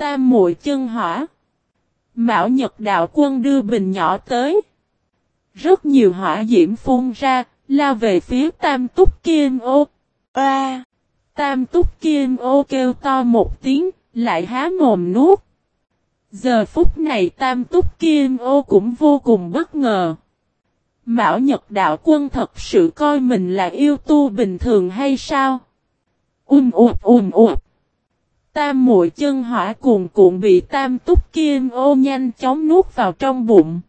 Tam muội chân hỏa. Mão Nhật đạo quân đưa bình nhỏ tới. Rất nhiều hỏa diễm phun ra, la về phía tam túc kim ô. Oa! Tam túc kim ô kêu to một tiếng, lại há mồm nuốt. Giờ phút này tam túc kim ô cũng vô cùng bất ngờ. Mão Nhật Đạo Quân thật sự coi mình là yêu tu bình thường hay sao? Um ụt um ụt. Tam muội chân hỏa cuồn cuộn bị tam túc kim ô nhanh chóng nuốt vào trong bụng.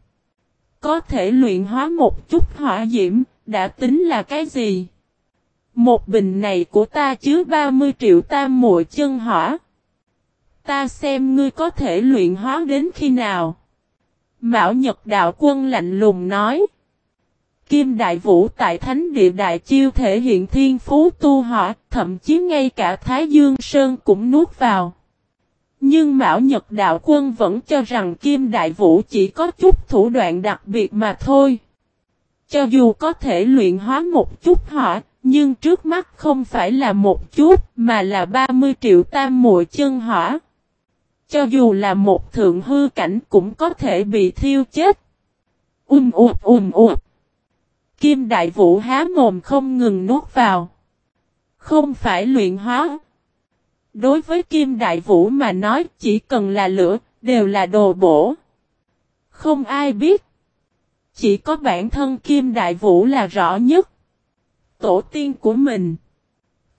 Có thể luyện hóa một chút hỏa diễm, đã tính là cái gì? Một bình này của ta chứa 30 triệu tam muội chân hỏa. Ta xem ngươi có thể luyện hóa đến khi nào? Mão Nhật Đạo Quân lạnh lùng nói. Kim Đại Vũ tại Thánh Địa Đại Chiêu thể hiện thiên phú tu hỏa, thậm chí ngay cả Thái Dương Sơn cũng nuốt vào. Nhưng Mão Nhật Đạo Quân vẫn cho rằng Kim Đại Vũ chỉ có chút thủ đoạn đặc biệt mà thôi. Cho dù có thể luyện hóa một chút hỏa, nhưng trước mắt không phải là một chút, mà là 30 triệu tam muội chân hỏa. Cho dù là một thượng hư cảnh cũng có thể bị thiêu chết. Um ụt um ụt. Kim Đại Vũ há mồm không ngừng nuốt vào. Không phải luyện hóa. Đối với Kim Đại Vũ mà nói chỉ cần là lửa, đều là đồ bổ. Không ai biết. Chỉ có bản thân Kim Đại Vũ là rõ nhất. Tổ tiên của mình.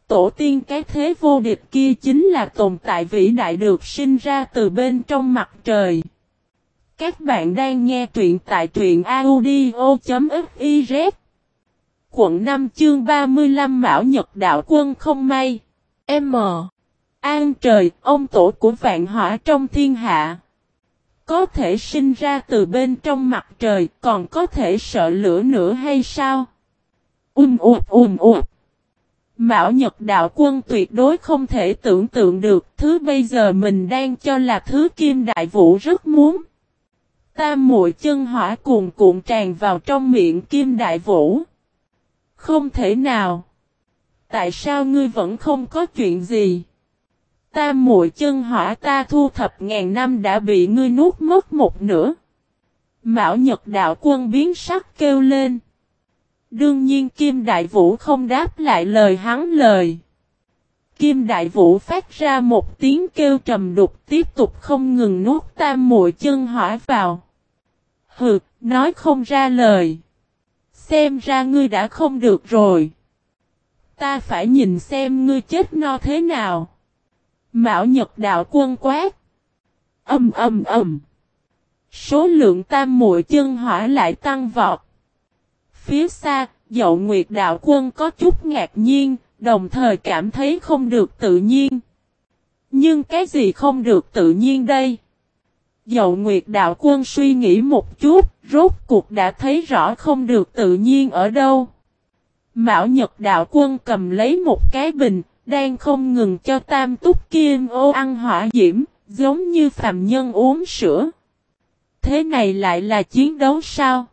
Tổ tiên cái thế vô địch kia chính là tồn tại vĩ đại được sinh ra từ bên trong mặt trời. Các bạn đang nghe truyện tại truyện audio.fiz Quận 5 chương 35 Mão Nhật Đạo Quân không may. M. An trời, ông tổ của vạn hỏa trong thiên hạ. Có thể sinh ra từ bên trong mặt trời, còn có thể sợ lửa nữa hay sao? Um ụt um ụt. Mão Nhật Đạo Quân tuyệt đối không thể tưởng tượng được thứ bây giờ mình đang cho là thứ kim đại vũ rất muốn. Tam muội chân hỏa cuồn cuộn tràn vào trong miệng kim đại vũ. Không thể nào. Tại sao ngươi vẫn không có chuyện gì? Tam muội chân hỏa ta thu thập ngàn năm đã bị ngươi nuốt mất một nửa. Mão Nhật Đạo Quân biến sắc kêu lên. Đương nhiên Kim Đại Vũ không đáp lại lời hắn lời. Kim Đại Vũ phát ra một tiếng kêu trầm đục tiếp tục không ngừng nuốt tam muội chân hỏa vào. Hừ, nói không ra lời. Xem ra ngươi đã không được rồi. Ta phải nhìn xem ngươi chết no thế nào. Mạo Nhật Đạo Quân quát. Âm âm âm. Số lượng tam muội chân hỏa lại tăng vọt. Phía xa, dậu nguyệt đạo quân có chút ngạc nhiên, đồng thời cảm thấy không được tự nhiên. Nhưng cái gì không được tự nhiên đây? Dậu nguyệt đạo quân suy nghĩ một chút, rốt cuộc đã thấy rõ không được tự nhiên ở đâu. Mão Nhật đạo quân cầm lấy một cái bình, đang không ngừng cho tam túc kim ô ăn hỏa diễm, giống như phàm nhân uống sữa. Thế này lại là chiến đấu sao?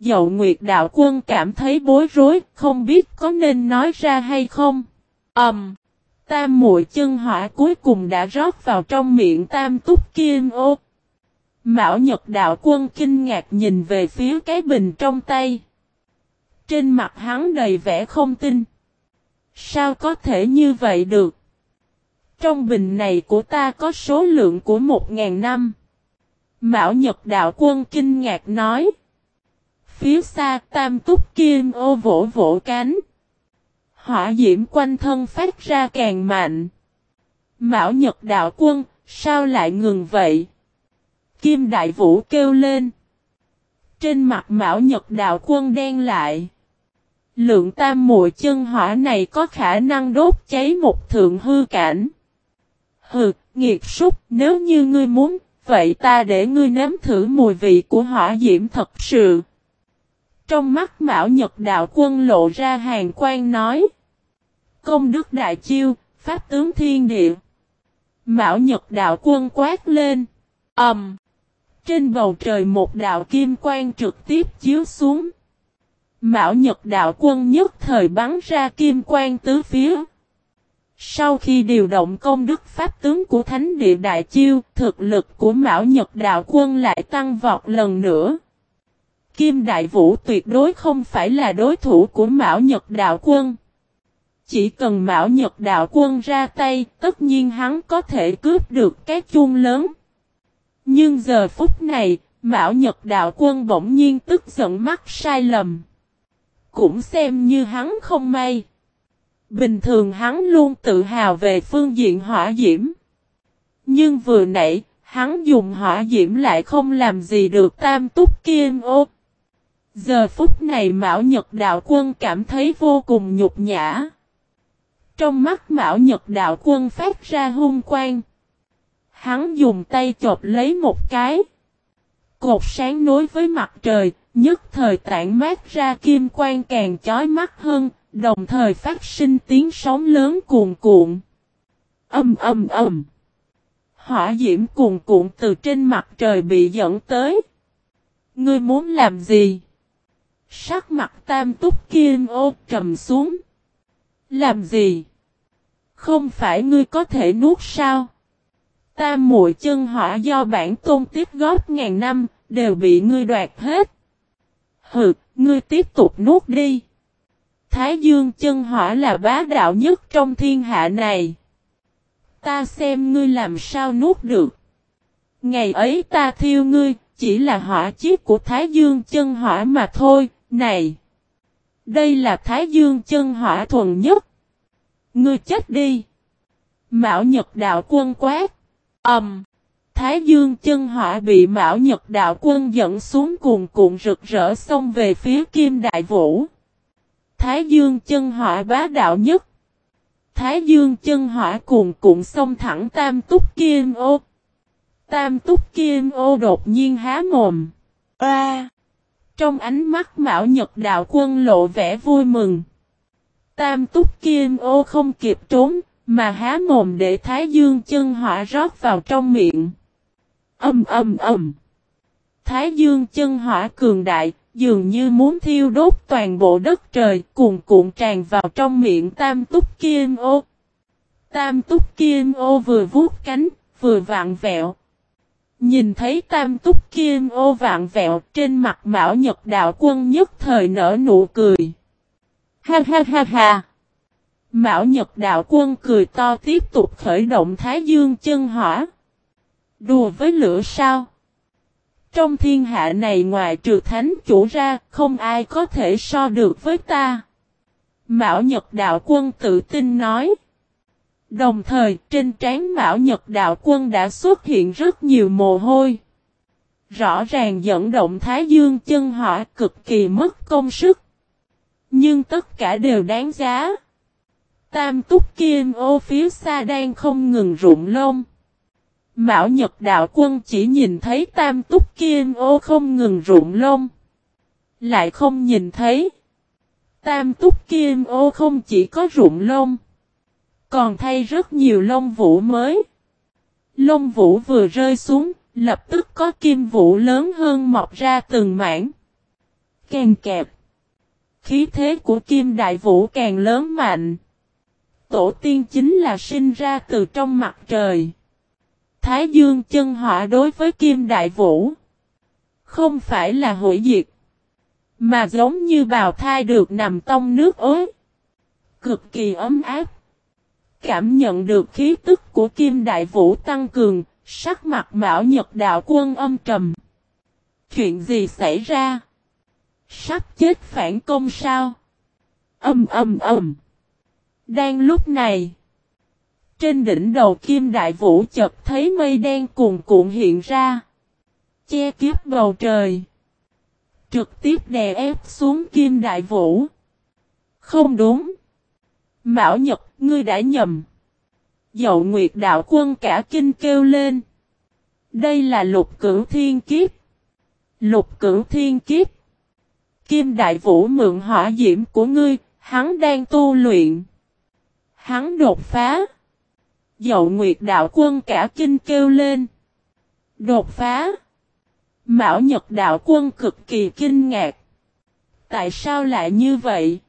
Dậu Nguyệt Đạo Quân cảm thấy bối rối, không biết có nên nói ra hay không. Ầm. Um, tam muội chân hỏa cuối cùng đã rót vào trong miệng tam túc kim ô. Mão Nhật Đạo Quân kinh ngạc nhìn về phía cái bình trong tay. Trên mặt hắn đầy vẻ không tin. Sao có thể như vậy được? Trong bình này của ta có số lượng của một ngàn năm. Mão Nhật Đạo Quân kinh ngạc nói. Phía xa tam túc kim ô vỗ vỗ cánh. Hỏa diễm quanh thân phát ra càng mạnh. Mão Nhật Đạo Quân, sao lại ngừng vậy? Kim Đại Vũ kêu lên. Trên mặt Mão Nhật Đạo Quân đen lại. Lượng tam mùi chân hỏa này có khả năng đốt cháy một thượng hư cảnh. Hừ, nghiệt súc, nếu như ngươi muốn, vậy ta để ngươi nếm thử mùi vị của hỏa diễm thật sự. Trong mắt Mão Nhật Đạo Quân lộ ra hàng quan nói. Công đức đại chiêu, pháp tướng thiên địa. Mão Nhật Đạo Quân quát lên. Ẩm. Um, trên bầu trời một đạo kim quang trực tiếp chiếu xuống. Mão Nhật Đạo Quân nhất thời bắn ra kim quang tứ phía. Sau khi điều động công đức pháp tướng của Thánh địa Đại Chiêu, thực lực của Mão Nhật Đạo Quân lại tăng vọt lần nữa. Kim Đại Vũ tuyệt đối không phải là đối thủ của Mão Nhật Đạo Quân. Chỉ cần Mão Nhật Đạo Quân ra tay, tất nhiên hắn có thể cướp được cái chuông lớn. Nhưng giờ phút này, Mão Nhật Đạo Quân bỗng nhiên tức giận mắc sai lầm. Cũng xem như hắn không may. Bình thường hắn luôn tự hào về phương diện hỏa diễm. Nhưng vừa nãy, hắn dùng hỏa diễm lại không làm gì được tam túc kim ô. Giờ phút này Mão Nhật Đạo Quân cảm thấy vô cùng nhục nhã. Trong mắt Mão Nhật Đạo Quân phát ra hung quang. Hắn dùng tay chộp lấy một cái. Cột sáng nối với mặt trời, nhất thời tản mát ra kim quang càng chói mắt hơn, đồng thời phát sinh tiếng sóng lớn cuồn cuộn. Âm âm âm. Hỏa diễm cuồn cuộn từ trên mặt trời bị dẫn tới. Ngươi muốn làm gì? Sắc mặt tam túc kim ô trầm xuống. Làm gì? Không phải ngươi có thể nuốt sao? Tam muội chân hỏa do bản tôn tiếp góp ngàn năm, đều bị ngươi đoạt hết. Hừ, ngươi tiếp tục nuốt đi. Thái dương chân hỏa là bá đạo nhất trong thiên hạ này. Ta xem ngươi làm sao nuốt được. Ngày ấy ta thiêu ngươi, chỉ là hỏa chiếc của Thái dương chân hỏa mà thôi, này. Đây là Thái dương chân hỏa thuần nhất. Ngươi chết đi. Mạo Nhật đạo quân quát. Ẩm. Um, Thái dương chân hỏa bị Mão Nhật đạo quân dẫn xuống cuồn cuộn rực rỡ xông về phía Kim Đại Vũ. Thái dương chân hỏa bá đạo nhất. Thái dương chân hỏa cuồn cuộn xông thẳng Tam Túc Kim Ô. Tam Túc Kim Ô đột nhiên há mồm. A! Trong ánh mắt Mão Nhật đạo quân lộ vẻ vui mừng. Tam Túc Kim Ô không kịp trốn, mà há mồm để Thái Dương chân hỏa rót vào trong miệng. Âm âm âm. Thái Dương chân hỏa cường đại, dường như muốn thiêu đốt toàn bộ đất trời, cuồn cuộn tràn vào trong miệng Tam Túc Kim Ô. Tam Túc Kim Ô vừa vuốt cánh, vừa vặn vẹo. Nhìn thấy Tam Túc Kim Ô vạn vẹo trên mặt Mão Nhật Đạo Quân nhất thời nở nụ cười. Ha ha ha ha. Mão Nhật Đạo Quân cười to tiếp tục khởi động Thái Dương chân hỏa. Đùa với lửa sao? Trong thiên hạ này ngoài trừ thánh chủ ra, không ai có thể so được với ta. Mão Nhật Đạo Quân tự tin nói. Đồng thời, trên trán Mão Nhật Đạo Quân đã xuất hiện rất nhiều mồ hôi. Rõ ràng dẫn động Thái Dương chân hỏa cực kỳ mất công sức. Nhưng tất cả đều đáng giá. Tam túc kim ô phía xa đang không ngừng rụng lông. Mão Nhật Đạo Quân chỉ nhìn thấy tam túc kim ô không ngừng rụng lông. Lại không nhìn thấy. Tam túc kim ô không chỉ có rụng lông. Còn thay rất nhiều lông vũ mới. Lông vũ vừa rơi xuống, lập tức có kim vũ lớn hơn mọc ra từng mảng. Càng kẹp. Khí thế của kim đại vũ càng lớn mạnh. Tổ tiên chính là sinh ra từ trong mặt trời. Thái dương chân hỏa đối với kim đại vũ. Không phải là hủy diệt. Mà giống như bào thai được nằm trong nước ối. Cực kỳ ấm áp. Cảm nhận được khí tức của kim đại vũ tăng cường, sắc mặt mạo nhật đạo quân âm trầm. Chuyện gì xảy ra? Sắp chết phản công sao? Âm âm âm. Đang lúc này. Trên đỉnh đầu kim đại vũ chợt thấy mây đen cuồn cuộn hiện ra. Che kiếp bầu trời. Trực tiếp đè ép xuống kim đại vũ. Không đúng. Mão Nhật, ngươi đã nhầm. Dậu Nguyệt đạo quân cả kinh kêu lên. Đây là lục cửu thiên kiếp. Lục cửu thiên kiếp. Kim đại vũ mượn hỏa diễm của ngươi, hắn đang tu luyện. Hắn đột phá. Dậu Nguyệt đạo quân cả kinh kêu lên. Đột phá. Mão Nhật đạo quân cực kỳ kinh ngạc. Tại sao lại như vậy?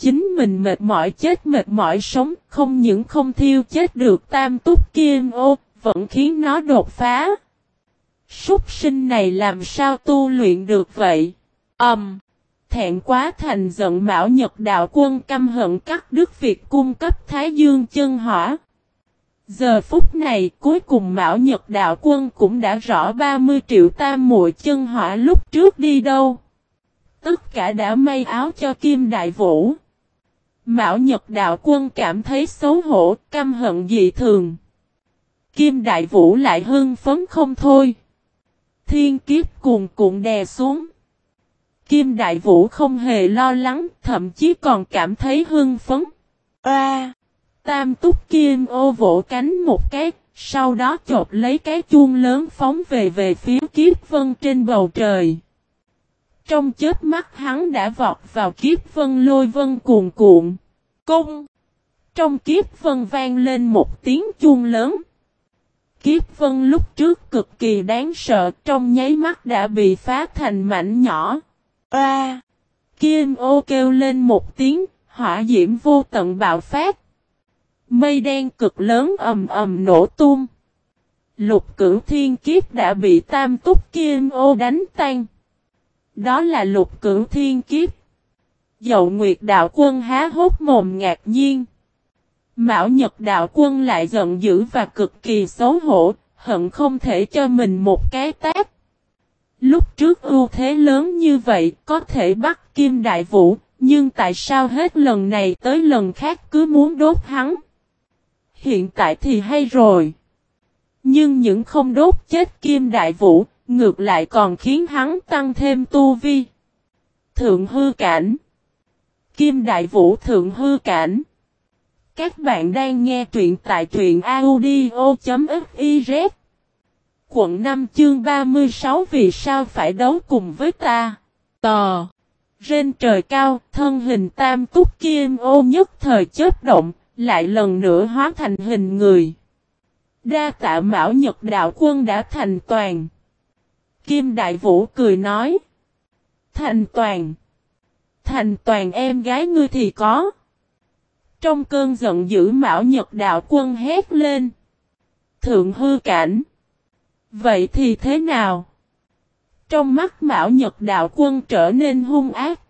Chính mình mệt mỏi chết mệt mỏi sống, không những không thiêu chết được tam túc kim ô, vẫn khiến nó đột phá. Súc sinh này làm sao tu luyện được vậy? Ầm. Um, thẹn quá thành giận Mão Nhật Đạo Quân căm hận cắt đứt việc cung cấp Thái Dương chân hỏa. Giờ phút này cuối cùng Mão Nhật Đạo Quân cũng đã rõ 30 triệu tam muội chân hỏa lúc trước đi đâu. Tất cả đã may áo cho Kim Đại Vũ. Mão Nhật Đạo Quân cảm thấy xấu hổ, căm hận dị thường. Kim Đại Vũ lại hưng phấn không thôi. Thiên kiếp cuồn cuộn đè xuống. Kim Đại Vũ không hề lo lắng, thậm chí còn cảm thấy hưng phấn. A! tam túc kim ô vỗ cánh một cái, sau đó chộp lấy cái chuông lớn phóng về về phía kiếp vân trên bầu trời. Trong chết mắt hắn đã vọt vào kiếp vân lôi vân cuồn cuộn. Cung! Trong kiếp vân vang lên một tiếng chuông lớn. Kiếp vân lúc trước cực kỳ đáng sợ trong nháy mắt đã bị phá thành mảnh nhỏ. A! Kim ô kêu lên một tiếng, hỏa diễm vô tận bạo phát. Mây đen cực lớn ầm ầm nổ tung. Lục cửu thiên kiếp đã bị tam túc kim ô đánh tan. Đó là lục cửu thiên kiếp. Dậu Nguyệt đạo quân há hốt mồm ngạc nhiên. Mão Nhật đạo quân lại giận dữ và cực kỳ xấu hổ, hận không thể cho mình một cái tác. Lúc trước ưu thế lớn như vậy có thể bắt Kim Đại Vũ, nhưng tại sao hết lần này tới lần khác cứ muốn đốt hắn? Hiện tại thì hay rồi. Nhưng những không đốt chết Kim Đại Vũ, ngược lại còn khiến hắn tăng thêm tu vi. Thượng hư cảnh Kim Đại Vũ Thượng hư cảnh Các bạn đang nghe truyện tại truyện audio.fiz Quận 5 chương 36 Vì sao phải đấu cùng với ta? Tò Trên trời cao, thân hình tam túc kim ô nhất thời chết động, lại lần nữa hóa thành hình người. Đa tạ Mão Nhật Đạo Quân đã thành toàn. Kim Đại Vũ cười nói. Thành toàn. Thành toàn em gái ngươi thì có. Trong cơn giận dữ Mão Nhật Đạo Quân hét lên. Thượng hư cảnh. Vậy thì thế nào? Trong mắt Mão Nhật Đạo Quân trở nên hung ác.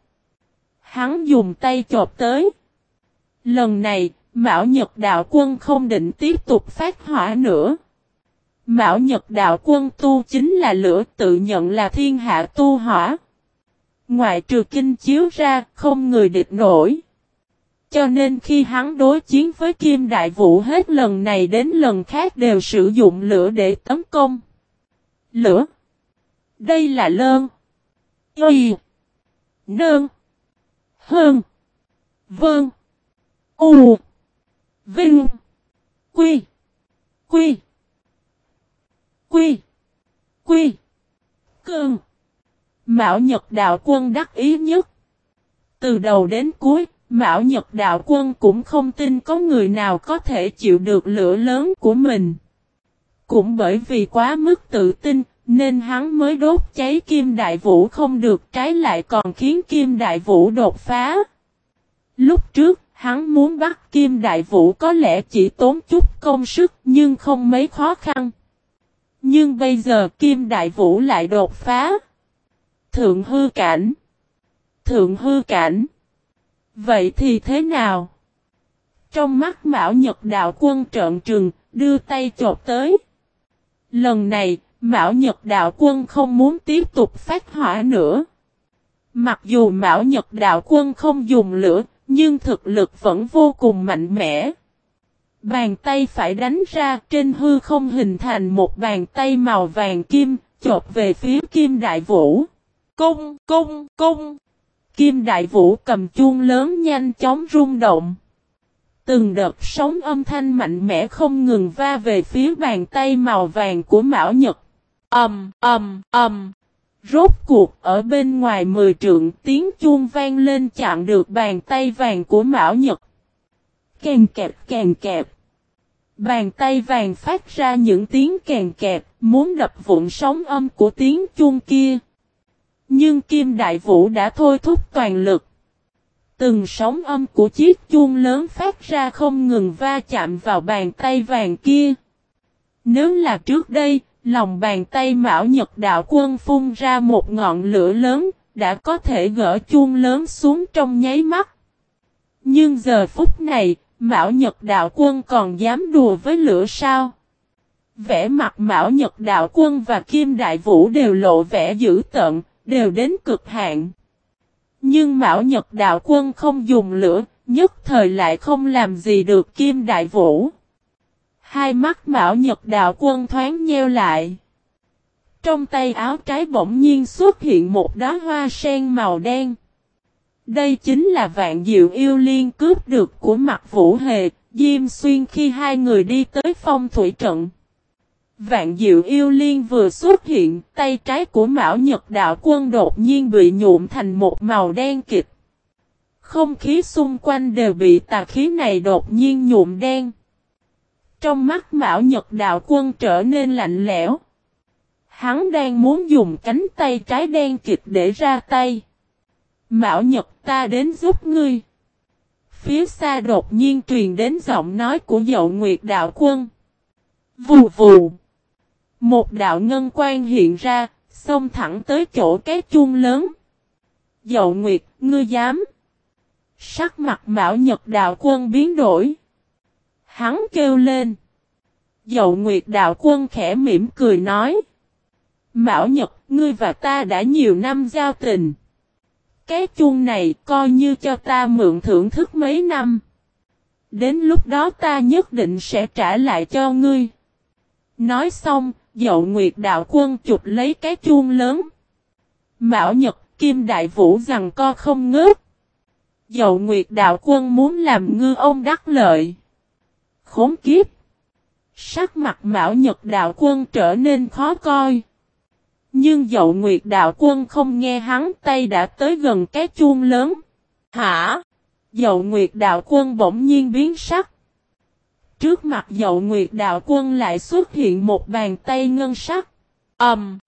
Hắn dùng tay chộp tới. Lần này, Mão Nhật Đạo Quân không định tiếp tục phát hỏa nữa. Mão Nhật Đạo Quân tu chính là lửa tự nhận là thiên hạ tu hỏa. Ngoại trừ kinh chiếu ra, không người địch nổi. Cho nên khi hắn đối chiến với Kim Đại Vũ hết lần này đến lần khác đều sử dụng lửa để tấn công. Lửa. Đây là lơn. Y. Nơn. Hơn. vơn U. Vinh. Quy. Quy. Quy. Quy. Cơn. Mạo Nhật Đạo Quân đắc ý nhất. Từ đầu đến cuối, Mạo Nhật Đạo Quân cũng không tin có người nào có thể chịu được lửa lớn của mình. Cũng bởi vì quá mức tự tin, nên hắn mới đốt cháy Kim Đại Vũ không được trái lại còn khiến Kim Đại Vũ đột phá. Lúc trước, hắn muốn bắt Kim Đại Vũ có lẽ chỉ tốn chút công sức nhưng không mấy khó khăn. Nhưng bây giờ Kim Đại Vũ lại đột phá. Thượng hư cảnh. Thượng hư cảnh. Vậy thì thế nào? Trong mắt Mão Nhật Đạo Quân trợn trừng, đưa tay chộp tới. Lần này, Mão Nhật Đạo Quân không muốn tiếp tục phát hỏa nữa. Mặc dù Mão Nhật Đạo Quân không dùng lửa, nhưng thực lực vẫn vô cùng mạnh mẽ. Bàn tay phải đánh ra trên hư không hình thành một bàn tay màu vàng kim, chộp về phía Kim Đại Vũ. Cung, cung, cung. Kim Đại Vũ cầm chuông lớn nhanh chóng rung động. Từng đợt sóng âm thanh mạnh mẽ không ngừng va về phía bàn tay màu vàng của Mão Nhật. âm âm âm Rốt cuộc ở bên ngoài mười trượng tiếng chuông vang lên chặn được bàn tay vàng của Mão Nhật. Kèn kẹp kèn kẹp. Bàn tay vàng phát ra những tiếng kèn kẹp, muốn đập vụn sóng âm của tiếng chuông kia. Nhưng Kim Đại Vũ đã thôi thúc toàn lực. Từng sóng âm của chiếc chuông lớn phát ra không ngừng va chạm vào bàn tay vàng kia. Nếu là trước đây, lòng bàn tay Mão Nhật Đạo Quân phun ra một ngọn lửa lớn, đã có thể gỡ chuông lớn xuống trong nháy mắt. Nhưng giờ phút này, Mão Nhật Đạo Quân còn dám đùa với lửa sao? Vẻ mặt Mão Nhật Đạo Quân và Kim Đại Vũ đều lộ vẻ dữ tợn, đều đến cực hạn. Nhưng Mão Nhật Đạo Quân không dùng lửa, nhất thời lại không làm gì được Kim Đại Vũ. Hai mắt Mão Nhật Đạo Quân thoáng nheo lại. Trong tay áo trái bỗng nhiên xuất hiện một đóa hoa sen màu đen. Đây chính là vạn diệu yêu liên cướp được của mặt vũ hề, Diêm Xuyên khi hai người đi tới phong thủy trận. Vạn diệu yêu liên vừa xuất hiện, tay trái của Mão Nhật Đạo Quân đột nhiên bị nhuộm thành một màu đen kịch. Không khí xung quanh đều bị tà khí này đột nhiên nhuộm đen. Trong mắt Mão Nhật Đạo Quân trở nên lạnh lẽo. Hắn đang muốn dùng cánh tay trái đen kịch để ra tay. Mão Nhật ta đến giúp ngươi. Phía xa đột nhiên truyền đến giọng nói của dậu Nguyệt Đạo Quân. Vù vù. Một đạo ngân quan hiện ra, xông thẳng tới chỗ cái chuông lớn. Dậu Nguyệt, ngươi dám. Sắc mặt Mão Nhật Đạo Quân biến đổi. Hắn kêu lên. Dậu Nguyệt Đạo Quân khẽ mỉm cười nói. Mão Nhật, ngươi và ta đã nhiều năm giao tình. Cái chuông này coi như cho ta mượn thưởng thức mấy năm. Đến lúc đó ta nhất định sẽ trả lại cho ngươi. Nói xong, dậu Nguyệt Đạo Quân chụp lấy cái chuông lớn. Mão Nhật Kim Đại Vũ rằng co không ngớt. Dậu Nguyệt Đạo Quân muốn làm ngư ông đắc lợi. Khốn kiếp. Sắc mặt Mão Nhật Đạo Quân trở nên khó coi. Nhưng dậu Nguyệt Đạo Quân không nghe hắn tay đã tới gần cái chuông lớn. Hả? Dậu Nguyệt Đạo Quân bỗng nhiên biến sắc. Trước mặt dậu Nguyệt Đạo Quân lại xuất hiện một bàn tay ngân sắc. Ẩm. Um,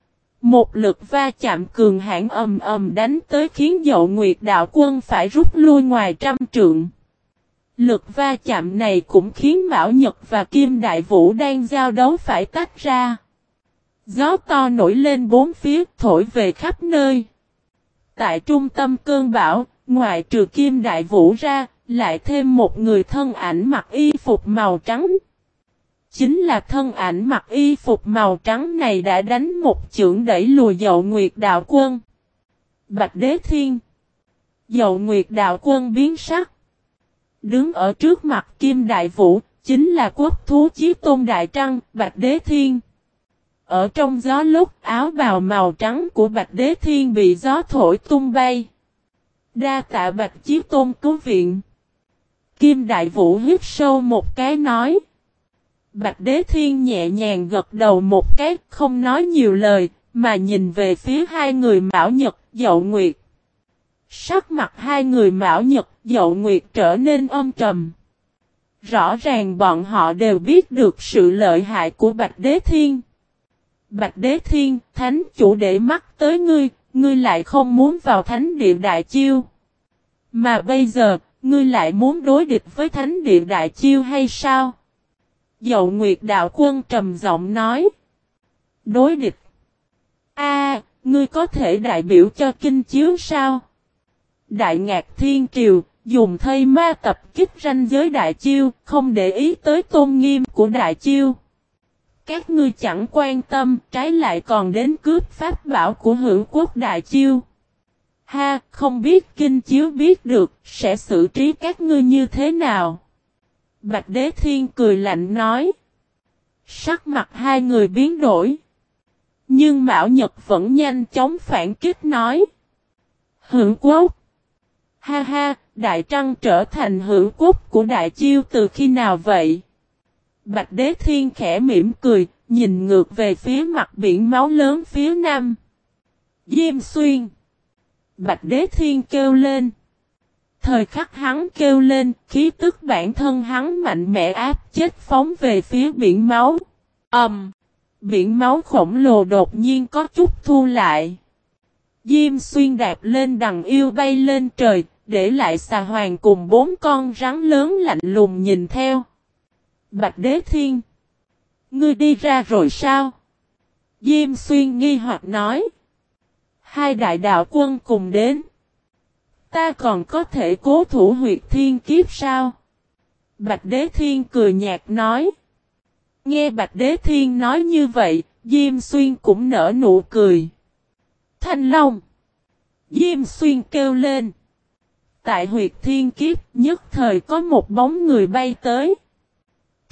một lực va chạm cường hãn ầm ầm đánh tới khiến dậu Nguyệt Đạo Quân phải rút lui ngoài trăm trượng. Lực va chạm này cũng khiến Mão Nhật và Kim Đại Vũ đang giao đấu phải tách ra. Gió to nổi lên bốn phía thổi về khắp nơi. Tại trung tâm cơn bão, ngoài trừ Kim Đại Vũ ra, lại thêm một người thân ảnh mặc y phục màu trắng. Chính là thân ảnh mặc y phục màu trắng này đã đánh một chưởng đẩy lùi dậu Nguyệt Đạo Quân. Bạch Đế Thiên Dậu Nguyệt Đạo Quân biến sắc. Đứng ở trước mặt Kim Đại Vũ, chính là quốc thú chí tôn Đại Trăng, Bạch Đế Thiên. Ở trong gió lúc áo bào màu trắng của Bạch Đế Thiên bị gió thổi tung bay. Đa tạ Bạch Chí Tôn cứu viện. Kim Đại Vũ hít sâu một cái nói. Bạch Đế Thiên nhẹ nhàng gật đầu một cái không nói nhiều lời, mà nhìn về phía hai người Mão Nhật, Dậu Nguyệt. Sắc mặt hai người Mão Nhật, Dậu Nguyệt trở nên âm trầm. Rõ ràng bọn họ đều biết được sự lợi hại của Bạch Đế Thiên. Bạch Đế Thiên, Thánh chủ để mắt tới ngươi, ngươi lại không muốn vào Thánh Địa Đại Chiêu. Mà bây giờ, ngươi lại muốn đối địch với Thánh Địa Đại Chiêu hay sao? Dậu Nguyệt Đạo Quân trầm giọng nói. Đối địch. A, ngươi có thể đại biểu cho kinh chiếu sao? Đại Ngạc Thiên Triều, dùng thây ma tập kích ranh giới Đại Chiêu, không để ý tới tôn nghiêm của Đại Chiêu. Các ngươi chẳng quan tâm, trái lại còn đến cướp pháp bảo của hữu quốc đại chiêu. Ha, không biết kinh chiếu biết được, sẽ xử trí các ngươi như thế nào? Bạch Đế Thiên cười lạnh nói. Sắc mặt hai người biến đổi. Nhưng Mạo Nhật vẫn nhanh chóng phản kích nói. Hữu quốc. Ha ha, Đại Trăng trở thành hữu quốc của Đại Chiêu từ khi nào vậy? Bạch Đế Thiên khẽ mỉm cười, nhìn ngược về phía mặt biển máu lớn phía nam. Diêm xuyên. Bạch Đế Thiên kêu lên. Thời khắc hắn kêu lên, khí tức bản thân hắn mạnh mẽ áp chết phóng về phía biển máu. Ầm. Um, biển máu khổng lồ đột nhiên có chút thu lại. Diêm xuyên đạp lên đằng yêu bay lên trời, để lại xà hoàng cùng bốn con rắn lớn lạnh lùng nhìn theo. Bạch Đế Thiên. Ngươi đi ra rồi sao? Diêm xuyên nghi hoặc nói. Hai đại đạo quân cùng đến. Ta còn có thể cố thủ huyệt thiên kiếp sao? Bạch Đế Thiên cười nhạt nói. Nghe Bạch Đế Thiên nói như vậy, Diêm Xuyên cũng nở nụ cười. Thanh Long. Diêm Xuyên kêu lên. Tại huyệt thiên kiếp nhất thời có một bóng người bay tới.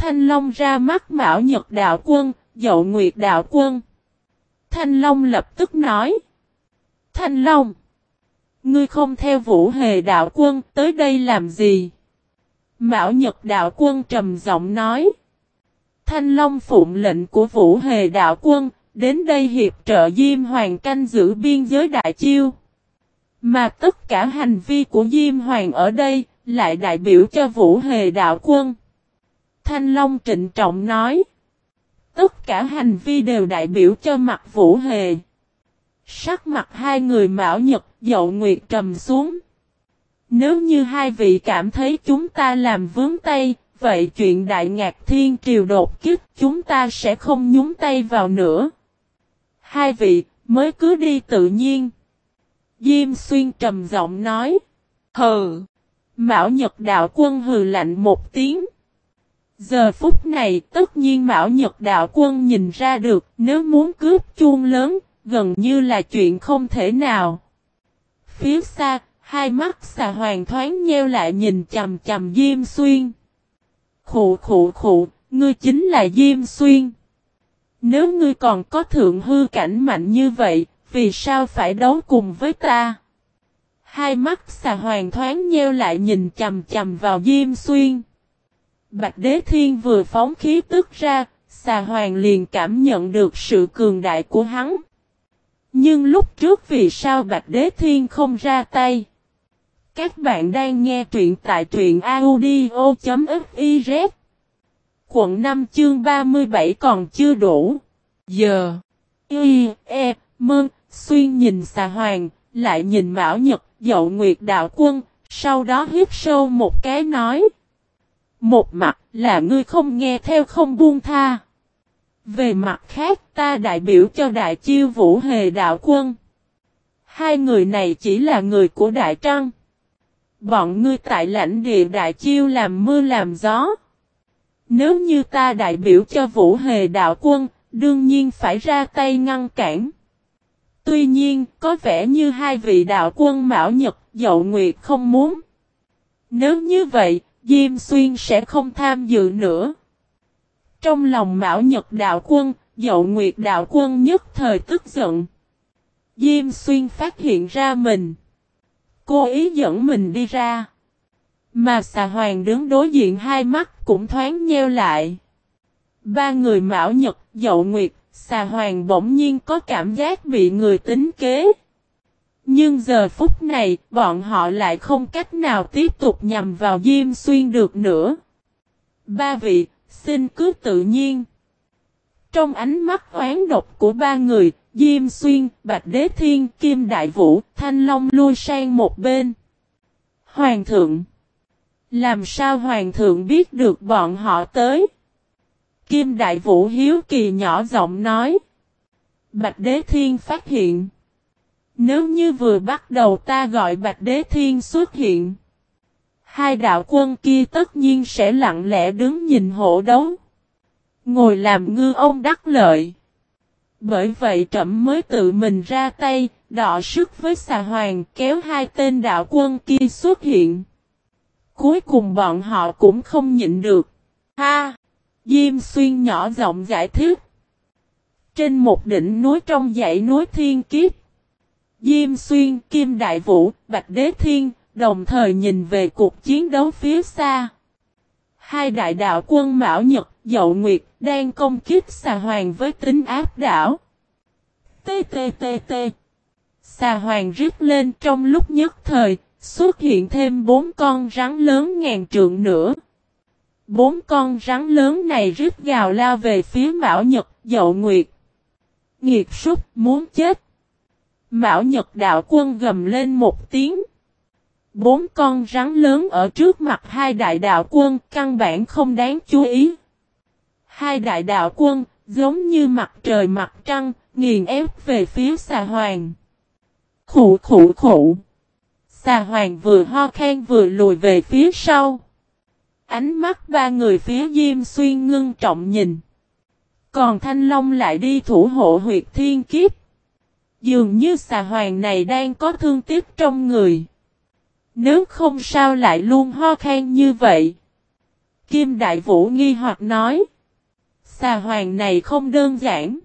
Thanh Long ra mắt Mão Nhật Đạo Quân, Dậu Nguyệt Đạo Quân. Thanh Long lập tức nói. Thanh Long. Ngươi không theo Vũ Hề Đạo Quân tới đây làm gì? Mão Nhật Đạo Quân trầm giọng nói. Thanh Long phụng lệnh của Vũ Hề Đạo Quân, đến đây hiệp trợ Diêm Hoàng canh giữ biên giới Đại Chiêu. Mà tất cả hành vi của Diêm Hoàng ở đây, lại đại biểu cho Vũ Hề Đạo Quân. Thanh Long trịnh trọng nói. Tất cả hành vi đều đại biểu cho mặt Vũ Hề. Sắc mặt hai người Mão Nhật, Dậu Nguyệt trầm xuống. Nếu như hai vị cảm thấy chúng ta làm vướng tay, vậy chuyện Đại Ngạc Thiên Triều đột kích chúng ta sẽ không nhúng tay vào nữa. Hai vị, mới cứ đi tự nhiên. Diêm Xuyên trầm giọng nói. Hừ. Mão Nhật Đạo Quân hừ lạnh một tiếng. Giờ phút này tất nhiên Mão Nhật Đạo Quân nhìn ra được nếu muốn cướp chuông lớn, gần như là chuyện không thể nào. Phía xa, hai mắt xà hoàng thoáng nheo lại nhìn chầm chầm Diêm Xuyên. Khụ khụ khụ, ngươi chính là Diêm Xuyên. Nếu ngươi còn có thượng hư cảnh mạnh như vậy, vì sao phải đấu cùng với ta? Hai mắt xà hoàng thoáng nheo lại nhìn chầm chầm vào Diêm Xuyên. Bạch Đế Thiên vừa phóng khí tức ra, xà hoàng liền cảm nhận được sự cường đại của hắn. Nhưng lúc trước vì sao Bạch Đế Thiên không ra tay? Các bạn đang nghe truyện tại truyện audio.fiz Quận 5 chương 37 còn chưa đủ. Giờ. Y, E, Mơn, Xuyên nhìn xà hoàng, lại nhìn Mão Nhật, dậu Nguyệt Đạo Quân, sau đó hít sâu một cái nói. Một mặt là ngươi không nghe theo không buông tha. Về mặt khác ta đại biểu cho đại chiêu vũ hề đạo quân. Hai người này chỉ là người của đại trăng. Bọn ngươi tại lãnh địa đại chiêu làm mưa làm gió. Nếu như ta đại biểu cho vũ hề đạo quân, đương nhiên phải ra tay ngăn cản. Tuy nhiên, có vẻ như hai vị đạo quân Mão Nhật, Dậu Nguyệt không muốn. Nếu như vậy, Diêm Xuyên sẽ không tham dự nữa. Trong lòng Mão Nhật đạo quân, Dậu Nguyệt đạo quân nhất thời tức giận. Diêm Xuyên phát hiện ra mình. Cô ý dẫn mình đi ra. Mà xà hoàng đứng đối diện hai mắt cũng thoáng nheo lại. Ba người Mão Nhật, Dậu Nguyệt, xà hoàng bỗng nhiên có cảm giác bị người tính kế. Nhưng giờ phút này, bọn họ lại không cách nào tiếp tục nhằm vào Diêm Xuyên được nữa. Ba vị, xin cứ tự nhiên. Trong ánh mắt oán độc của ba người, Diêm Xuyên, Bạch Đế Thiên, Kim Đại Vũ, Thanh Long lui sang một bên. Hoàng thượng. Làm sao Hoàng thượng biết được bọn họ tới? Kim Đại Vũ hiếu kỳ nhỏ giọng nói. Bạch Đế Thiên phát hiện. Nếu như vừa bắt đầu ta gọi Bạch Đế Thiên xuất hiện. Hai đạo quân kia tất nhiên sẽ lặng lẽ đứng nhìn hộ đấu. Ngồi làm ngư ông đắc lợi. Bởi vậy trẫm mới tự mình ra tay, đọ sức với xà hoàng kéo hai tên đạo quân kia xuất hiện. Cuối cùng bọn họ cũng không nhịn được. Ha! Diêm xuyên nhỏ giọng giải thích. Trên một đỉnh núi trong dãy núi thiên kiếp. Diêm xuyên, Kim Đại Vũ, Bạch Đế Thiên, đồng thời nhìn về cuộc chiến đấu phía xa. Hai đại đạo quân Mão Nhật, Dậu Nguyệt đang công kích xà hoàng với tính áp đảo. T T T T Xà hoàng rít lên trong lúc nhất thời, xuất hiện thêm bốn con rắn lớn ngàn trượng nữa. Bốn con rắn lớn này rít gào lao về phía Mão Nhật, Dậu Nguyệt. Nghiệt súc muốn chết. Mão Nhật đạo quân gầm lên một tiếng. Bốn con rắn lớn ở trước mặt hai đại đạo quân căn bản không đáng chú ý. Hai đại đạo quân giống như mặt trời mặt trăng, nghiền ép về phía xà hoàng. Khủ khủ khủ. Xà hoàng vừa ho khen vừa lùi về phía sau. Ánh mắt ba người phía Diêm Xuyên ngưng trọng nhìn. Còn Thanh Long lại đi thủ hộ huyệt thiên kiếp. Dường như xà hoàng này đang có thương tiếc trong người. Nếu không sao lại luôn ho khan như vậy. Kim Đại Vũ nghi hoặc nói. Xà hoàng này không đơn giản.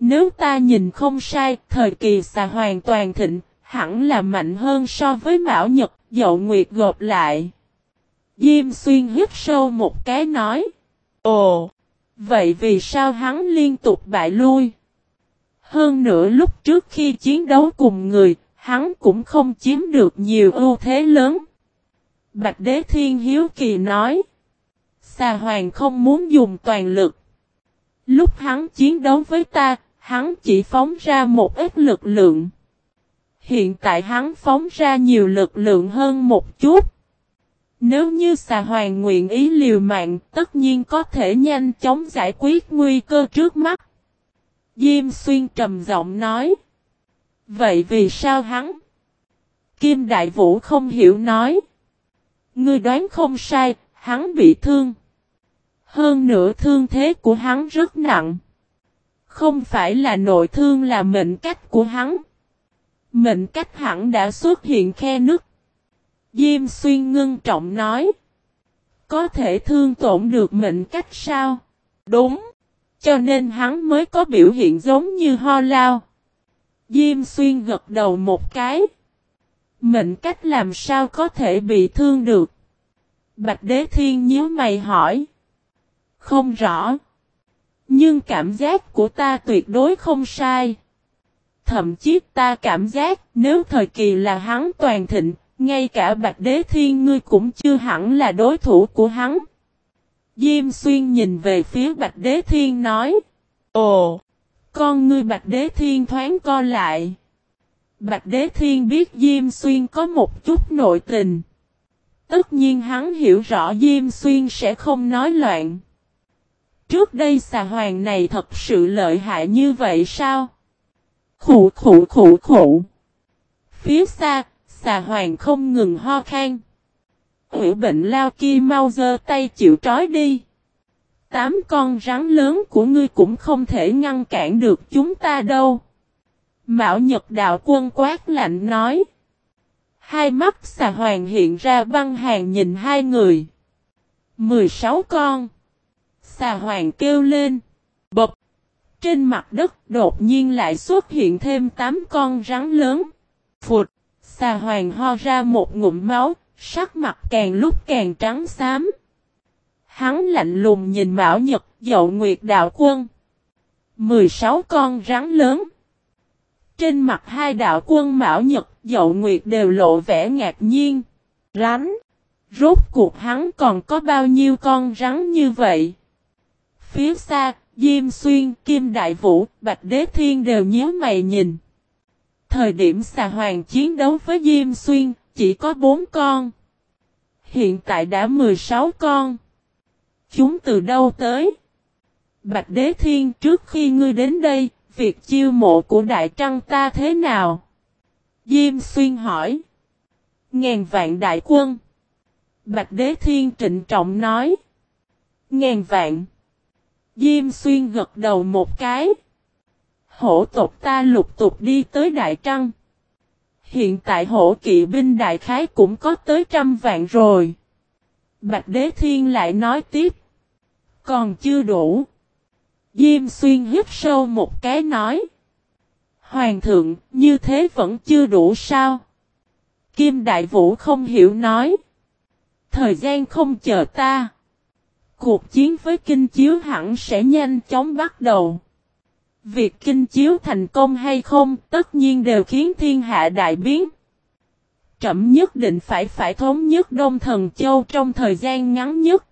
Nếu ta nhìn không sai, thời kỳ xà hoàng toàn thịnh, hẳn là mạnh hơn so với Mão Nhật, dậu nguyệt gộp lại. Diêm xuyên hít sâu một cái nói. Ồ, vậy vì sao hắn liên tục bại lui? Hơn nữa lúc trước khi chiến đấu cùng người, hắn cũng không chiếm được nhiều ưu thế lớn. Bạch Đế Thiên Hiếu Kỳ nói. Xà Hoàng không muốn dùng toàn lực. Lúc hắn chiến đấu với ta, hắn chỉ phóng ra một ít lực lượng. Hiện tại hắn phóng ra nhiều lực lượng hơn một chút. Nếu như xà hoàng nguyện ý liều mạng, tất nhiên có thể nhanh chóng giải quyết nguy cơ trước mắt. Diêm xuyên trầm giọng nói. Vậy vì sao hắn? Kim Đại Vũ không hiểu nói. Ngươi đoán không sai, hắn bị thương. Hơn nữa thương thế của hắn rất nặng. Không phải là nội thương là mệnh cách của hắn. Mệnh cách hẳn đã xuất hiện khe nứt. Diêm xuyên ngưng trọng nói. Có thể thương tổn được mệnh cách sao? Đúng. Cho nên hắn mới có biểu hiện giống như ho lao. Diêm xuyên gật đầu một cái. Mệnh cách làm sao có thể bị thương được? Bạch đế thiên nhíu mày hỏi. Không rõ. Nhưng cảm giác của ta tuyệt đối không sai. Thậm chí ta cảm giác nếu thời kỳ là hắn toàn thịnh, ngay cả Bạch Đế Thiên ngươi cũng chưa hẳn là đối thủ của hắn. Diêm Xuyên nhìn về phía Bạch Đế Thiên nói. Ồ! Con ngươi Bạch Đế Thiên thoáng co lại. Bạch Đế Thiên biết Diêm Xuyên có một chút nội tình. Tất nhiên hắn hiểu rõ Diêm Xuyên sẽ không nói loạn. Trước đây xà hoàng này thật sự lợi hại như vậy sao? Khủ khủ khủ khủ. Phía xa, xà hoàng không ngừng ho khan. Hữu bệnh lao kia mau giơ tay chịu trói đi. Tám con rắn lớn của ngươi cũng không thể ngăn cản được chúng ta đâu. Mạo Nhật Đạo Quân quát lạnh nói. Hai mắt xà hoàng hiện ra băng hàng nhìn hai người. mười sáu con. Xà hoàng kêu lên. Bập. Trên mặt đất đột nhiên lại xuất hiện thêm tám con rắn lớn. Phụt. Xà hoàng ho ra một ngụm máu, sắc mặt càng lúc càng trắng xám. Hắn lạnh lùng nhìn Mão Nhật, dậu nguyệt đạo quân. 16 con rắn lớn. Trên mặt hai đạo quân Mão Nhật, dậu nguyệt đều lộ vẻ ngạc nhiên. Rắn. Rốt cuộc hắn còn có bao nhiêu con rắn như vậy? Phía xa, Diêm Xuyên, Kim Đại Vũ, Bạch Đế Thiên đều nhớ mày nhìn. Thời điểm xà hoàng chiến đấu với Diêm Xuyên, chỉ có 4 con. Hiện tại đã 16 con. Chúng từ đâu tới? Bạch Đế Thiên trước khi ngươi đến đây, việc chiêu mộ của Đại Trăng ta thế nào? Diêm Xuyên hỏi. Ngàn vạn đại quân. Bạch Đế Thiên trịnh trọng nói. Ngàn vạn. Diêm Xuyên gật đầu một cái. Hổ tộc ta lục tục đi tới Đại Trăng. Hiện tại hổ kỵ binh đại khái cũng có tới trăm vạn rồi. Bạch Đế Thiên lại nói tiếp. Còn chưa đủ. Diêm xuyên hít sâu một cái nói. Hoàng thượng, như thế vẫn chưa đủ sao? Kim Đại Vũ không hiểu nói. Thời gian không chờ ta. Cuộc chiến với kinh chiếu hẳn sẽ nhanh chóng bắt đầu. Việc kinh chiếu thành công hay không tất nhiên đều khiến thiên hạ đại biến. Trẩm nhất định phải phải thống nhất Đông Thần Châu trong thời gian ngắn nhất.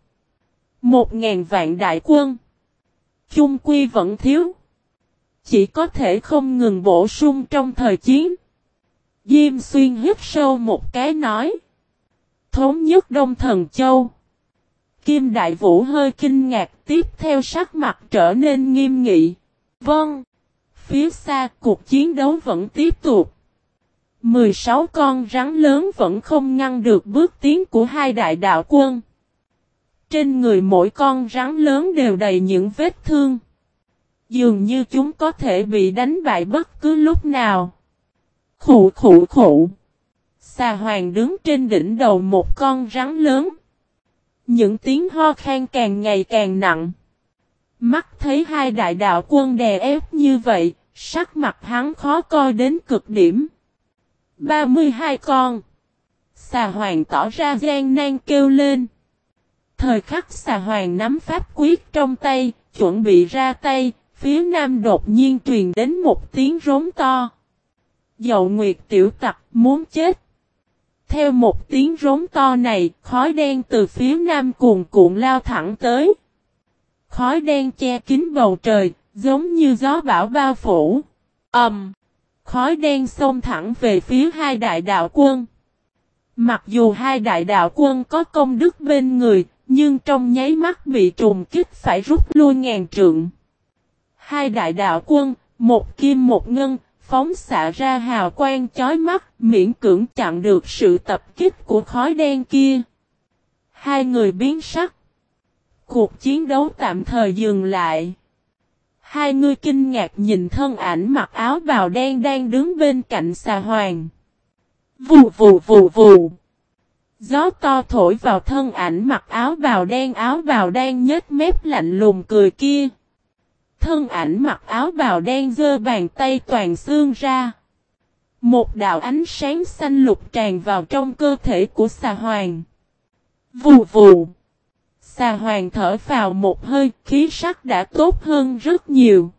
Một ngàn vạn đại quân. Chung quy vẫn thiếu. Chỉ có thể không ngừng bổ sung trong thời chiến. Diêm xuyên hít sâu một cái nói. Thống nhất Đông Thần Châu. Kim Đại Vũ hơi kinh ngạc tiếp theo sắc mặt trở nên nghiêm nghị. Vâng. Phía xa cuộc chiến đấu vẫn tiếp tục. 16 con rắn lớn vẫn không ngăn được bước tiến của hai đại đạo quân. Trên người mỗi con rắn lớn đều đầy những vết thương. Dường như chúng có thể bị đánh bại bất cứ lúc nào. Khủ khủ khủ. Xà hoàng đứng trên đỉnh đầu một con rắn lớn. Những tiếng ho khan càng ngày càng nặng. Mắt thấy hai đại đạo quân đè ép như vậy, sắc mặt hắn khó coi đến cực điểm. 32 con. Xà hoàng tỏ ra gian nan kêu lên. Thời khắc xà hoàng nắm pháp quyết trong tay, chuẩn bị ra tay, phía nam đột nhiên truyền đến một tiếng rống to. Dậu nguyệt tiểu tặc muốn chết. Theo một tiếng rống to này, khói đen từ phía nam cuồn cuộn lao thẳng tới. Khói đen che kín bầu trời, giống như gió bão bao phủ. ầm, um, Khói đen xông thẳng về phía hai đại đạo quân. Mặc dù hai đại đạo quân có công đức bên người, nhưng trong nháy mắt bị trùng kích phải rút lui ngàn trượng. Hai đại đạo quân, một kim một ngân, phóng xạ ra hào quang chói mắt, miễn cưỡng chặn được sự tập kích của khói đen kia. Hai người biến sắc. Cuộc chiến đấu tạm thời dừng lại. Hai người kinh ngạc nhìn thân ảnh mặc áo bào đen đang đứng bên cạnh xà hoàng. Vù vù vù vù. Gió to thổi vào thân ảnh mặc áo bào đen, áo bào đen nhếch mép lạnh lùng cười kia. Thân ảnh mặc áo bào đen giơ bàn tay toàn xương ra. Một đạo ánh sáng xanh lục tràn vào trong cơ thể của xà hoàng. Vù vù. Xà hoàng thở vào một hơi, khí sắc đã tốt hơn rất nhiều.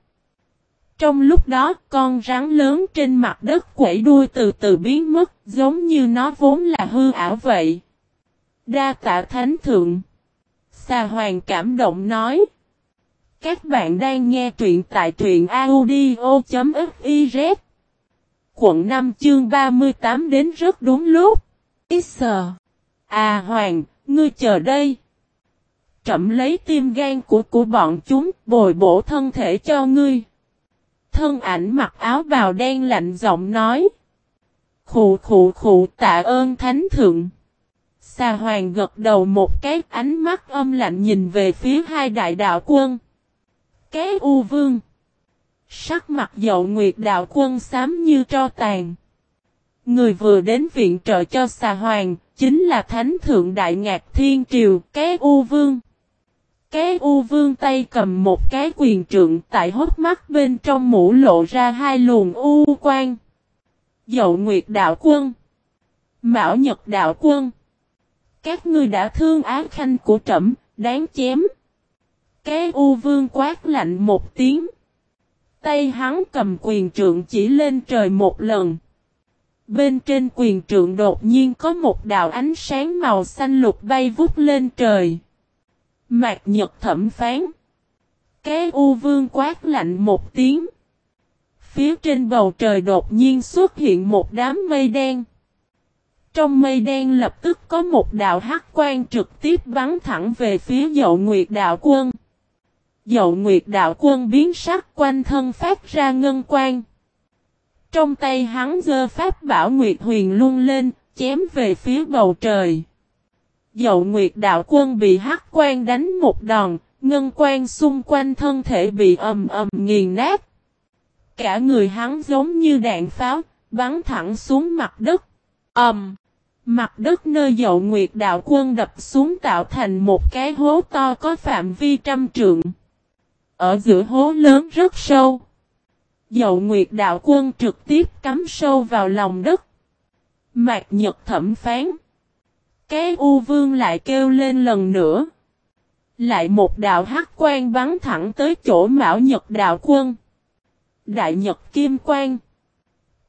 Trong lúc đó, con rắn lớn trên mặt đất quẩy đuôi từ từ biến mất, giống như nó vốn là hư ảo vậy. Đa tạ thánh thượng. Xà hoàng cảm động nói. Các bạn đang nghe truyện tại truyện audio.fiz. Quận 5 chương 38 đến rất đúng lúc. Ít sờ. À hoàng, ngươi chờ đây trẫm lấy tim gan của của bọn chúng, bồi bổ thân thể cho ngươi. Thân ảnh mặc áo bào đen lạnh giọng nói. Khụ khụ khụ tạ ơn thánh thượng. Xà hoàng gật đầu một cái ánh mắt âm lạnh nhìn về phía hai đại đạo quân. Cái u vương. Sắc mặt dậu nguyệt đạo quân xám như tro tàn. Người vừa đến viện trợ cho xà hoàng, chính là thánh thượng đại ngạc thiên triều, cái u vương. Cái u vương tay cầm một cái quyền trượng tại hốt mắt bên trong mũ lộ ra hai luồng u quang Dậu nguyệt đạo quân. Mão nhật đạo quân. Các ngươi đã thương ác khanh của trẫm, đáng chém. Cái u vương quát lạnh một tiếng. Tay hắn cầm quyền trượng chỉ lên trời một lần. Bên trên quyền trượng đột nhiên có một đạo ánh sáng màu xanh lục bay vút lên trời. Mạc Nhật thẩm phán. Cái u vương quát lạnh một tiếng. Phía trên bầu trời đột nhiên xuất hiện một đám mây đen. Trong mây đen lập tức có một đạo hắc quan trực tiếp bắn thẳng về phía dậu nguyệt đạo quân. Dậu nguyệt đạo quân biến sắc quanh thân phát ra ngân quan. Trong tay hắn dơ pháp bảo nguyệt huyền luôn lên, chém về phía bầu trời. Dậu nguyệt đạo quân bị hắc quan đánh một đòn, ngân quan xung quanh thân thể bị ầm ầm nghiền nát. Cả người hắn giống như đạn pháo, bắn thẳng xuống mặt đất. Ầm! Mặt đất nơi dậu nguyệt đạo quân đập xuống tạo thành một cái hố to có phạm vi trăm trượng. Ở giữa hố lớn rất sâu. Dậu nguyệt đạo quân trực tiếp cắm sâu vào lòng đất. Mạc Nhật thẩm phán. Cái U Vương lại kêu lên lần nữa. Lại một đạo hắc quan bắn thẳng tới chỗ Mão Nhật đạo quân. Đại Nhật Kim Quan.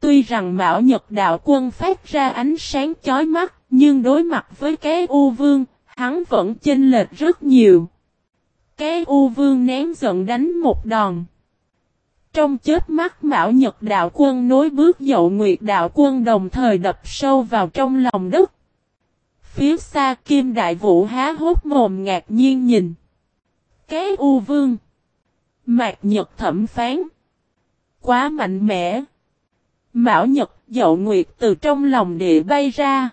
Tuy rằng Mão Nhật đạo quân phát ra ánh sáng chói mắt, nhưng đối mặt với cái U Vương, hắn vẫn chênh lệch rất nhiều. Cái U Vương nén giận đánh một đòn. Trong chết mắt Mão Nhật Đạo Quân nối bước dậu Nguyệt Đạo Quân đồng thời đập sâu vào trong lòng đất. Phía xa Kim Đại Vũ há hốt mồm ngạc nhiên nhìn. Cái U Vương. Mạc Nhật thẩm phán. Quá mạnh mẽ. Mão Nhật, dậu Nguyệt từ trong lòng địa bay ra.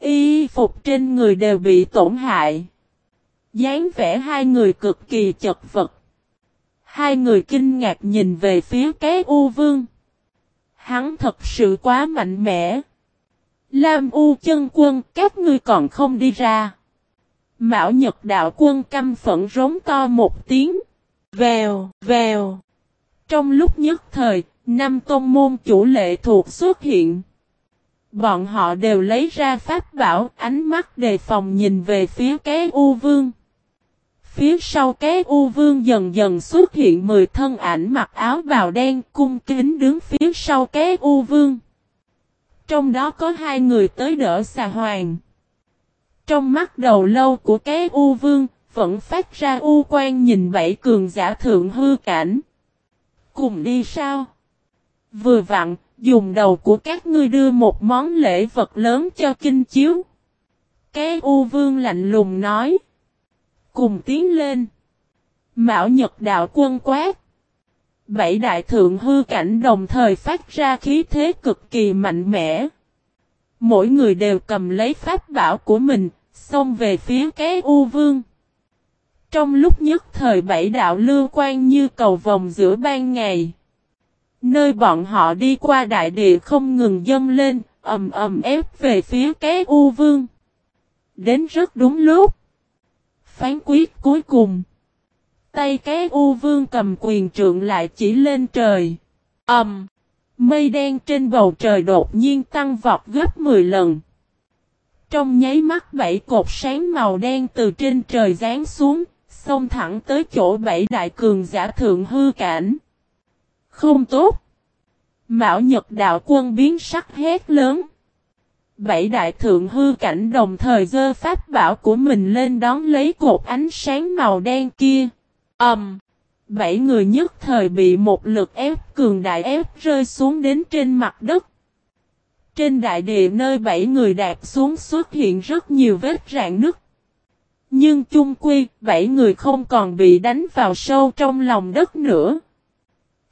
Y phục trên người đều bị tổn hại. dáng vẻ hai người cực kỳ chật vật. Hai người kinh ngạc nhìn về phía cái U Vương. Hắn thật sự quá mạnh mẽ. Lam U chân quân các ngươi còn không đi ra. mạo Nhật đạo quân căm phẫn rống to một tiếng. Vèo, vèo. Trong lúc nhất thời, năm tôn môn chủ lệ thuộc xuất hiện. Bọn họ đều lấy ra pháp bảo, ánh mắt đề phòng nhìn về phía cái U Vương. Phía sau cái U Vương dần dần xuất hiện 10 thân ảnh mặc áo bào đen cung kính đứng phía sau cái U Vương. Trong đó có hai người tới đỡ xà hoàng. Trong mắt đầu lâu của cái U Vương, vẫn phát ra U quan nhìn bảy cường giả thượng hư cảnh. Cùng đi sao? Vừa vặn, dùng đầu của các ngươi đưa một món lễ vật lớn cho kinh chiếu. Cái U Vương lạnh lùng nói. Cùng tiến lên. Mạo Nhật đạo quân quát. Bảy đại thượng hư cảnh đồng thời phát ra khí thế cực kỳ mạnh mẽ. Mỗi người đều cầm lấy pháp bảo của mình, xông về phía cái U Vương. Trong lúc nhất thời bảy đạo lưu quan như cầu vòng giữa ban ngày. Nơi bọn họ đi qua đại địa không ngừng dâng lên, ầm ầm ép về phía cái U Vương. Đến rất đúng lúc. Phán quyết cuối cùng. Tay cái U Vương cầm quyền trượng lại chỉ lên trời. Ầm. mây đen trên bầu trời đột nhiên tăng vọt gấp 10 lần. Trong nháy mắt bảy cột sáng màu đen từ trên trời rán xuống, xông thẳng tới chỗ bảy đại cường giả thượng hư cảnh. Không tốt. Mạo Nhật đạo quân biến sắc hét lớn. Bảy đại thượng hư cảnh đồng thời dơ pháp bảo của mình lên đón lấy cột ánh sáng màu đen kia. Ẩm. Um, bảy người nhất thời bị một lực ép cường đại ép rơi xuống đến trên mặt đất. Trên đại địa nơi bảy người đạp xuống xuất hiện rất nhiều vết rạn nứt. Nhưng chung quy, bảy người không còn bị đánh vào sâu trong lòng đất nữa.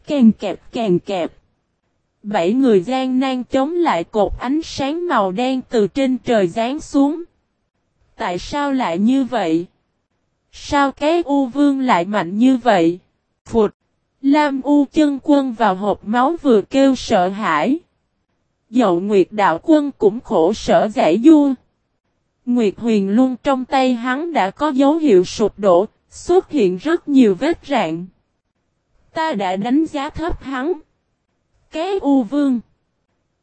Càng kẹp càng kẹp. Bảy người gian nan chống lại cột ánh sáng màu đen từ trên trời rán xuống. Tại sao lại như vậy? Sao cái U Vương lại mạnh như vậy? Phụt! Lam U chân quân vào hộp máu vừa kêu sợ hãi. Dậu Nguyệt đạo quân cũng khổ sở giải vua. Nguyệt huyền luôn trong tay hắn đã có dấu hiệu sụp đổ, xuất hiện rất nhiều vết rạn. Ta đã đánh giá thấp hắn. Cái U Vương.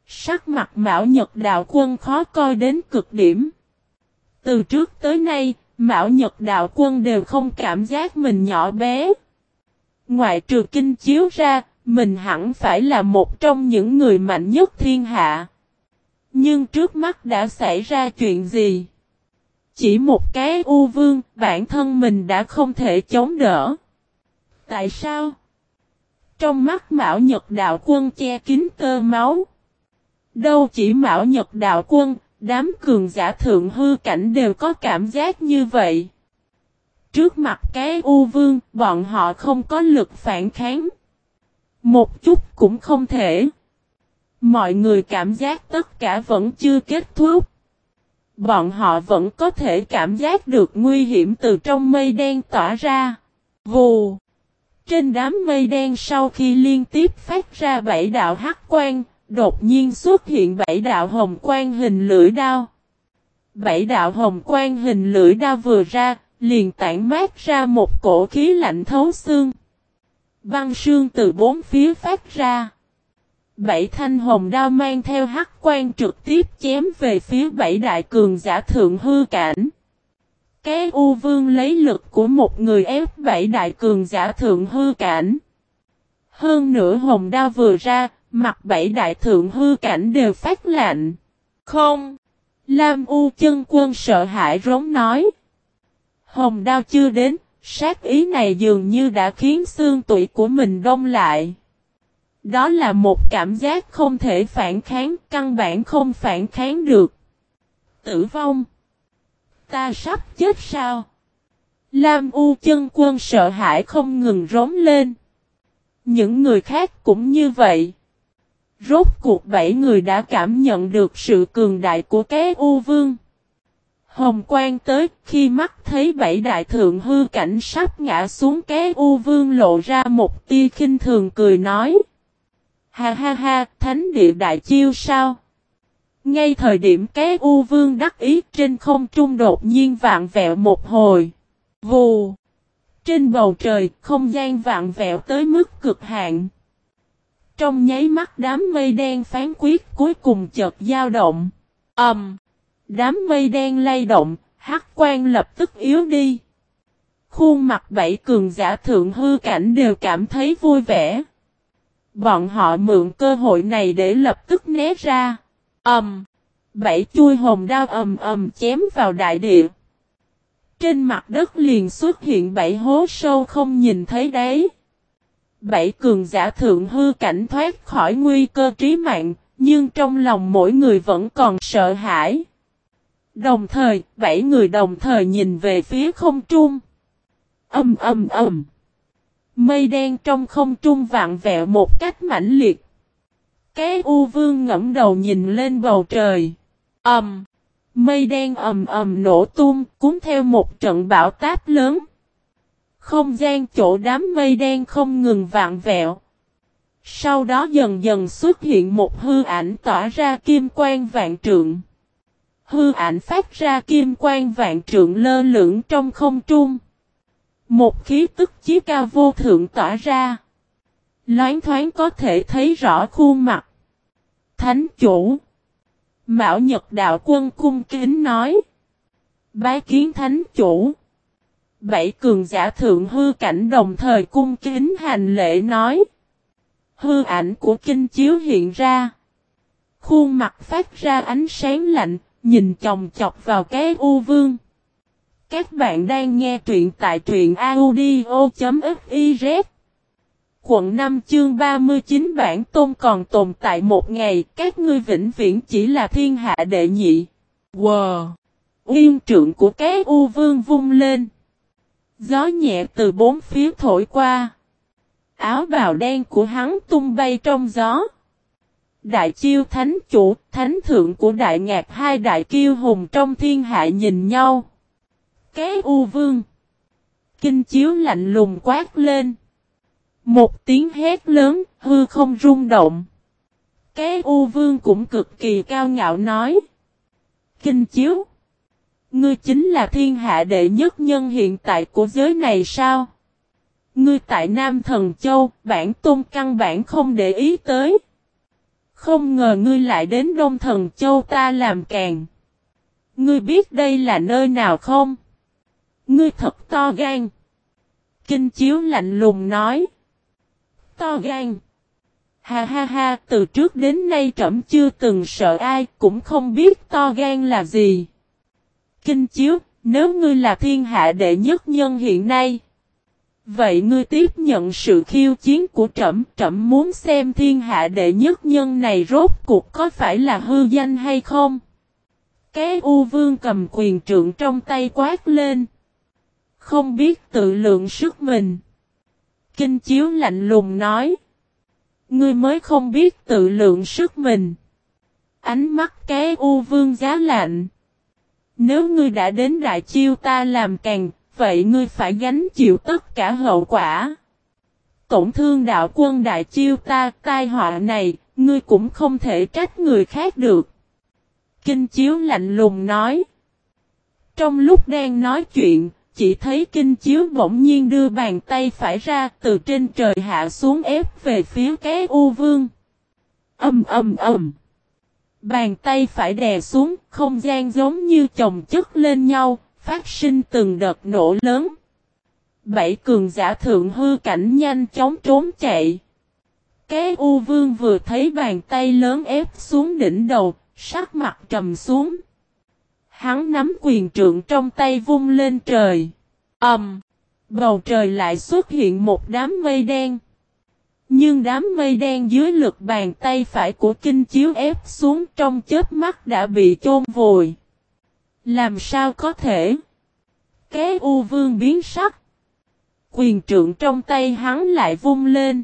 Sắc mặt Mão Nhật Đạo Quân khó coi đến cực điểm. Từ trước tới nay, Mão Nhật Đạo Quân đều không cảm giác mình nhỏ bé. Ngoại trừ kinh chiếu ra, mình hẳn phải là một trong những người mạnh nhất thiên hạ. Nhưng trước mắt đã xảy ra chuyện gì? Chỉ một cái u vương, bản thân mình đã không thể chống đỡ. Tại sao? Trong mắt Mão Nhật Đạo Quân che kín tơ máu. Đâu chỉ Mão Nhật Đạo Quân, đám cường giả thượng hư cảnh đều có cảm giác như vậy. Trước mặt cái U Vương, bọn họ không có lực phản kháng. Một chút cũng không thể. Mọi người cảm giác tất cả vẫn chưa kết thúc. Bọn họ vẫn có thể cảm giác được nguy hiểm từ trong mây đen tỏa ra. Vù! Trên đám mây đen sau khi liên tiếp phát ra bảy đạo hắc quang đột nhiên xuất hiện bảy đạo hồng quan hình lưỡi đao. Bảy đạo hồng quan hình lưỡi đao vừa ra, liền tản mát ra một cổ khí lạnh thấu xương. Băng sương từ bốn phía phát ra. Bảy thanh hồng đao mang theo hắc quan trực tiếp chém về phía bảy đại cường giả thượng hư cảnh. Cái U Vương lấy lực của một người ép bảy đại cường giả thượng hư cảnh. Hơn nữa hồng đao vừa ra, mặt bảy đại thượng hư cảnh đều phát lạnh. Không! Lam U chân quân sợ hãi rống nói. Hồng đao chưa đến, sát ý này dường như đã khiến xương tủy của mình đông lại. Đó là một cảm giác không thể phản kháng, căn bản không phản kháng được. Tử vong. Ta sắp chết sao? Lam U chân quân sợ hãi không ngừng rống lên. Những người khác cũng như vậy. Rốt cuộc bảy người đã cảm nhận được sự cường đại của cái U Vương. Hồng quang tới khi mắt thấy bảy đại thượng hư cảnh sắp ngã xuống cái U Vương lộ ra một tia khinh thường cười nói. Ha ha ha, thánh địa đại chiêu sao? Ngay thời điểm cái U Vương đắc ý trên không trung đột nhiên vạn vẹo một hồi. Vù! Trên bầu trời, không gian vạn vẹo tới mức cực hạn. Trong nháy mắt đám mây đen phán quyết cuối cùng chợt dao động. Ầm! Um, đám mây đen lay động, hắc quan lập tức yếu đi. Khuôn mặt bảy cường giả thượng hư cảnh đều cảm thấy vui vẻ. Bọn họ mượn cơ hội này để lập tức né ra. Ầm! Um, bảy chui hồng đao ầm ầm chém vào đại địa. Trên mặt đất liền xuất hiện bảy hố sâu không nhìn thấy đấy. Bảy cường giả thượng hư cảnh thoát khỏi nguy cơ trí mạng, nhưng trong lòng mỗi người vẫn còn sợ hãi. Đồng thời, bảy người đồng thời nhìn về phía không trung. Âm âm âm. Mây đen trong không trung vạn vẹo một cách mãnh liệt. Cái U Vương ngẫm đầu nhìn lên bầu trời. Ầm. Mây đen ầm ầm nổ tung, cuốn theo một trận bão táp lớn. Không gian chỗ đám mây đen không ngừng vạn vẹo. Sau đó dần dần xuất hiện một hư ảnh tỏa ra kim quang vạn trượng. Hư ảnh phát ra kim quang vạn trượng lơ lửng trong không trung. Một khí tức chí cao vô thượng tỏa ra. Loáng thoáng có thể thấy rõ khuôn mặt. Thánh chủ. Mạo Nhật Đạo Quân cung kính nói. Bái kiến thánh chủ. Bảy cường giả thượng hư cảnh đồng thời cung kính hành lễ nói. Hư ảnh của kinh chiếu hiện ra. Khuôn mặt phát ra ánh sáng lạnh, nhìn chồng chọc vào cái u vương. Các bạn đang nghe truyện tại truyện audio.fiz Quận 5 chương 39 bản tôn còn tồn tại một ngày, các ngươi vĩnh viễn chỉ là thiên hạ đệ nhị. Wow! Yên trượng của cái u vương vung lên. Gió nhẹ từ bốn phía thổi qua. Áo bào đen của hắn tung bay trong gió. Đại chiêu thánh chủ, thánh thượng của đại ngạc hai đại kiêu hùng trong thiên hạ nhìn nhau. Cái u vương. Kinh chiếu lạnh lùng quát lên. Một tiếng hét lớn, hư không rung động. Cái U Vương cũng cực kỳ cao ngạo nói. Kinh chiếu. Ngươi chính là thiên hạ đệ nhất nhân hiện tại của giới này sao? Ngươi tại Nam Thần Châu, bản tôn căn bản không để ý tới. Không ngờ ngươi lại đến Đông Thần Châu ta làm càng. Ngươi biết đây là nơi nào không? Ngươi thật to gan. Kinh chiếu lạnh lùng nói to gan. Ha ha ha, từ trước đến nay trẫm chưa từng sợ ai, cũng không biết to gan là gì. Kinh chiếu, nếu ngươi là thiên hạ đệ nhất nhân hiện nay. Vậy ngươi tiếp nhận sự khiêu chiến của trẫm, trẫm muốn xem thiên hạ đệ nhất nhân này rốt cuộc có phải là hư danh hay không? Cái U Vương cầm quyền trượng trong tay quát lên. Không biết tự lượng sức mình. Kinh chiếu lạnh lùng nói. Ngươi mới không biết tự lượng sức mình. Ánh mắt cái u vương giá lạnh. Nếu ngươi đã đến đại chiêu ta làm càng, vậy ngươi phải gánh chịu tất cả hậu quả. Tổn thương đạo quân đại chiêu ta, tai họa này, ngươi cũng không thể trách người khác được. Kinh chiếu lạnh lùng nói. Trong lúc đang nói chuyện, chỉ thấy kinh chiếu bỗng nhiên đưa bàn tay phải ra từ trên trời hạ xuống ép về phía cái u vương. Âm âm âm. Bàn tay phải đè xuống, không gian giống như chồng chất lên nhau, phát sinh từng đợt nổ lớn. Bảy cường giả thượng hư cảnh nhanh chóng trốn chạy. Cái U Vương vừa thấy bàn tay lớn ép xuống đỉnh đầu, sắc mặt trầm xuống. Hắn nắm quyền trượng trong tay vung lên trời. Ầm. Um, Bầu trời lại xuất hiện một đám mây đen. Nhưng đám mây đen dưới lực bàn tay phải của kinh chiếu ép xuống trong chết mắt đã bị chôn vùi. Làm sao có thể? Cái u vương biến sắc. Quyền trượng trong tay hắn lại vung lên.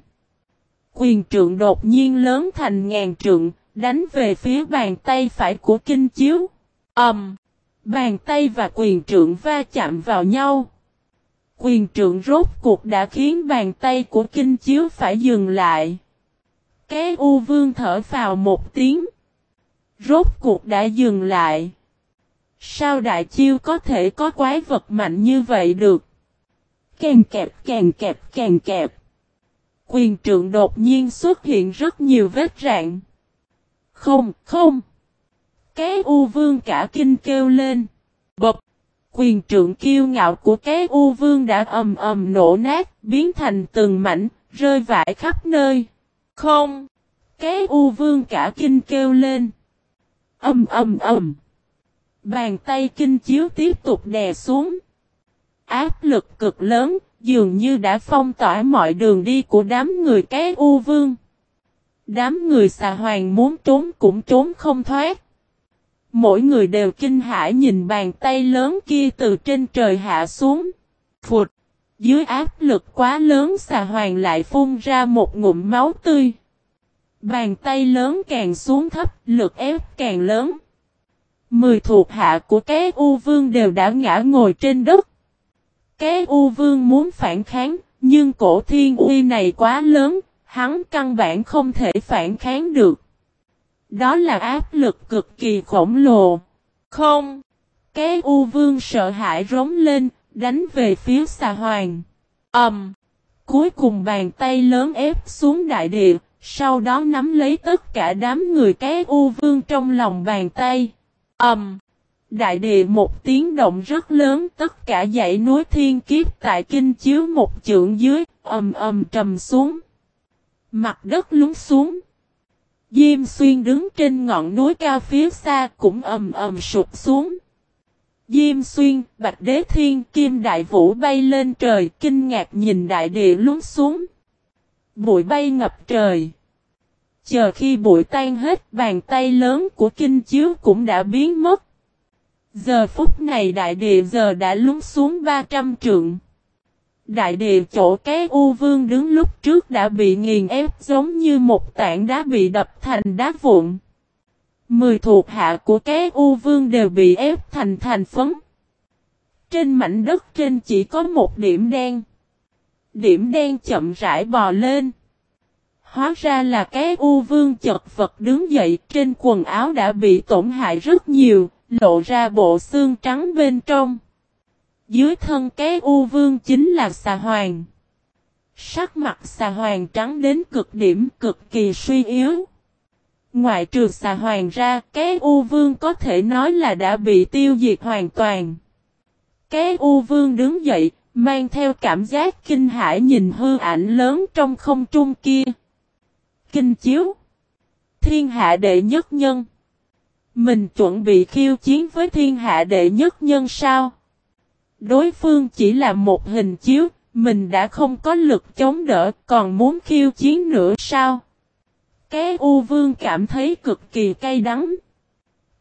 Quyền trượng đột nhiên lớn thành ngàn trượng, đánh về phía bàn tay phải của kinh chiếu. Ẩm! Um, bàn tay và quyền trượng va chạm vào nhau. Quyền trượng rốt cuộc đã khiến bàn tay của kinh chiếu phải dừng lại. Cái u vương thở vào một tiếng. Rốt cuộc đã dừng lại. Sao đại chiêu có thể có quái vật mạnh như vậy được? Càng kẹp càng kẹp càng kẹp. Quyền trượng đột nhiên xuất hiện rất nhiều vết rạn. Không, không. Cái u vương cả kinh kêu lên. Bập. Quyền trượng kiêu ngạo của cái u vương đã ầm ầm nổ nát, biến thành từng mảnh, rơi vãi khắp nơi. Không. Cái u vương cả kinh kêu lên. Âm ầm ầm. Bàn tay kinh chiếu tiếp tục đè xuống. Áp lực cực lớn, dường như đã phong tỏa mọi đường đi của đám người cái u vương. Đám người xà hoàng muốn trốn cũng trốn không thoát. Mỗi người đều kinh hãi nhìn bàn tay lớn kia từ trên trời hạ xuống. Phụt! Dưới áp lực quá lớn xà hoàng lại phun ra một ngụm máu tươi. Bàn tay lớn càng xuống thấp, lực ép càng lớn. Mười thuộc hạ của cái U Vương đều đã ngã ngồi trên đất. Cái U Vương muốn phản kháng, nhưng cổ thiên uy này quá lớn, hắn căn bản không thể phản kháng được. Đó là áp lực cực kỳ khổng lồ. Không! Cái U Vương sợ hãi rống lên, đánh về phía xà hoàng. Ẩm! Um, cuối cùng bàn tay lớn ép xuống đại địa, sau đó nắm lấy tất cả đám người cái U Vương trong lòng bàn tay. Ẩm! Um, đại địa một tiếng động rất lớn, tất cả dãy núi thiên kiếp tại kinh chiếu một trượng dưới, ầm ầm trầm xuống. Mặt đất lún xuống. Diêm xuyên đứng trên ngọn núi cao phía xa cũng ầm ầm sụp xuống. Diêm xuyên, bạch đế thiên, kim đại vũ bay lên trời, kinh ngạc nhìn đại địa lún xuống. Bụi bay ngập trời. Chờ khi bụi tan hết, bàn tay lớn của kinh chiếu cũng đã biến mất. Giờ phút này đại địa giờ đã lún xuống 300 trượng. Đại địa chỗ cái U Vương đứng lúc trước đã bị nghiền ép giống như một tảng đá bị đập thành đá vụn. Mười thuộc hạ của cái U Vương đều bị ép thành thành phấn. Trên mảnh đất trên chỉ có một điểm đen. Điểm đen chậm rãi bò lên. Hóa ra là cái U Vương chật vật đứng dậy trên quần áo đã bị tổn hại rất nhiều, lộ ra bộ xương trắng bên trong. Dưới thân cái u vương chính là xà hoàng. Sắc mặt xà hoàng trắng đến cực điểm cực kỳ suy yếu. Ngoại trừ xà hoàng ra, cái u vương có thể nói là đã bị tiêu diệt hoàn toàn. Cái u vương đứng dậy, mang theo cảm giác kinh hãi nhìn hư ảnh lớn trong không trung kia. Kinh chiếu. Thiên hạ đệ nhất nhân. Mình chuẩn bị khiêu chiến với thiên hạ đệ nhất nhân sao? Đối phương chỉ là một hình chiếu, mình đã không có lực chống đỡ, còn muốn khiêu chiến nữa sao? Cái U Vương cảm thấy cực kỳ cay đắng.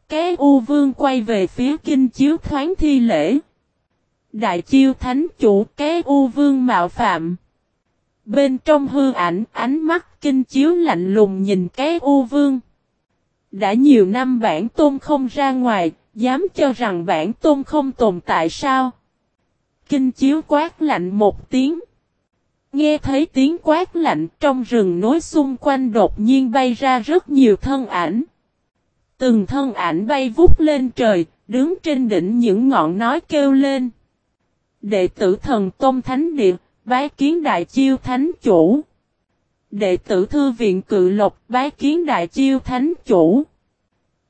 Cái U Vương quay về phía kinh chiếu thoáng thi lễ. Đại chiêu thánh chủ cái U Vương mạo phạm. Bên trong hư ảnh, ánh mắt kinh chiếu lạnh lùng nhìn cái U Vương. Đã nhiều năm bản tôn không ra ngoài, dám cho rằng bản tôn không tồn tại sao? Kinh chiếu quát lạnh một tiếng. Nghe thấy tiếng quát lạnh trong rừng núi xung quanh đột nhiên bay ra rất nhiều thân ảnh. Từng thân ảnh bay vút lên trời, đứng trên đỉnh những ngọn nói kêu lên. Đệ tử thần Tôn Thánh Địa, bái kiến đại chiêu thánh chủ. Đệ tử thư viện cự lộc, bái kiến đại chiêu thánh chủ.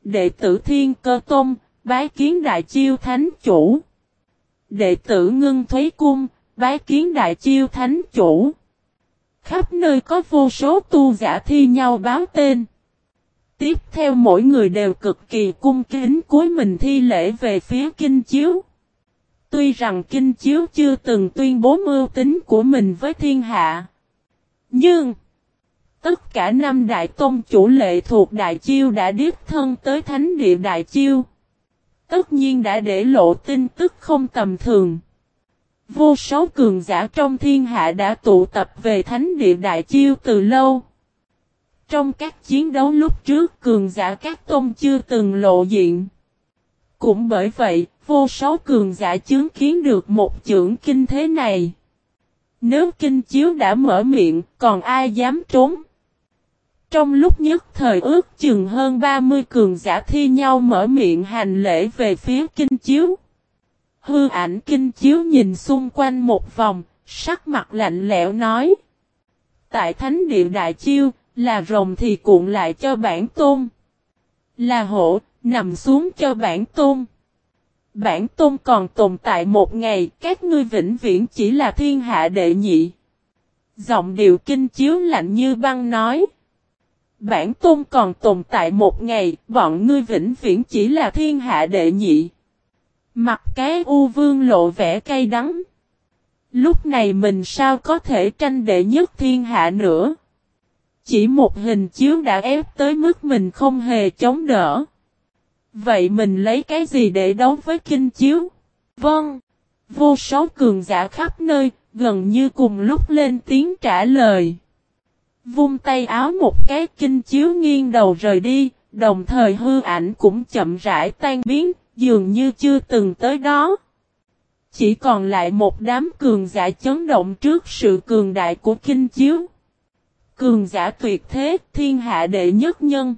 Đệ tử thiên cơ tôn, bái kiến đại chiêu thánh chủ. Đệ tử ngưng thuế cung, bái kiến đại chiêu thánh chủ. Khắp nơi có vô số tu giả thi nhau báo tên. Tiếp theo mỗi người đều cực kỳ cung kính cuối mình thi lễ về phía kinh chiếu. Tuy rằng Kinh Chiếu chưa từng tuyên bố mưu tính của mình với thiên hạ. Nhưng, tất cả năm đại tôn chủ lệ thuộc Đại Chiêu đã điếp thân tới Thánh địa Đại Chiêu. Tất nhiên đã để lộ tin tức không tầm thường. Vô số cường giả trong thiên hạ đã tụ tập về Thánh địa Đại Chiêu từ lâu. Trong các chiến đấu lúc trước cường giả các tôn chưa từng lộ diện. Cũng bởi vậy, vô số cường giả chứng kiến được một trưởng kinh thế này. Nếu kinh chiếu đã mở miệng, còn ai dám trốn? Trong lúc nhất thời ước chừng hơn 30 cường giả thi nhau mở miệng hành lễ về phía kinh chiếu. Hư ảnh kinh chiếu nhìn xung quanh một vòng, sắc mặt lạnh lẽo nói. Tại thánh địa đại chiêu, là rồng thì cuộn lại cho bản tôn. Là hổ, nằm xuống cho bản tôn. Bản tôn còn tồn tại một ngày, các ngươi vĩnh viễn chỉ là thiên hạ đệ nhị. Giọng điệu kinh chiếu lạnh như băng nói. Bản tôn còn tồn tại một ngày, bọn ngươi vĩnh viễn chỉ là thiên hạ đệ nhị. Mặt cái u vương lộ vẻ cay đắng. Lúc này mình sao có thể tranh đệ nhất thiên hạ nữa. Chỉ một hình chiếu đã ép tới mức mình không hề chống đỡ. Vậy mình lấy cái gì để đấu với kinh chiếu? Vâng. Vô số cường giả khắp nơi, gần như cùng lúc lên tiếng trả lời. Vung tay áo một cái kinh chiếu nghiêng đầu rời đi, đồng thời hư ảnh cũng chậm rãi tan biến, dường như chưa từng tới đó. Chỉ còn lại một đám cường giả chấn động trước sự cường đại của kinh chiếu. Cường giả tuyệt thế, thiên hạ đệ nhất nhân.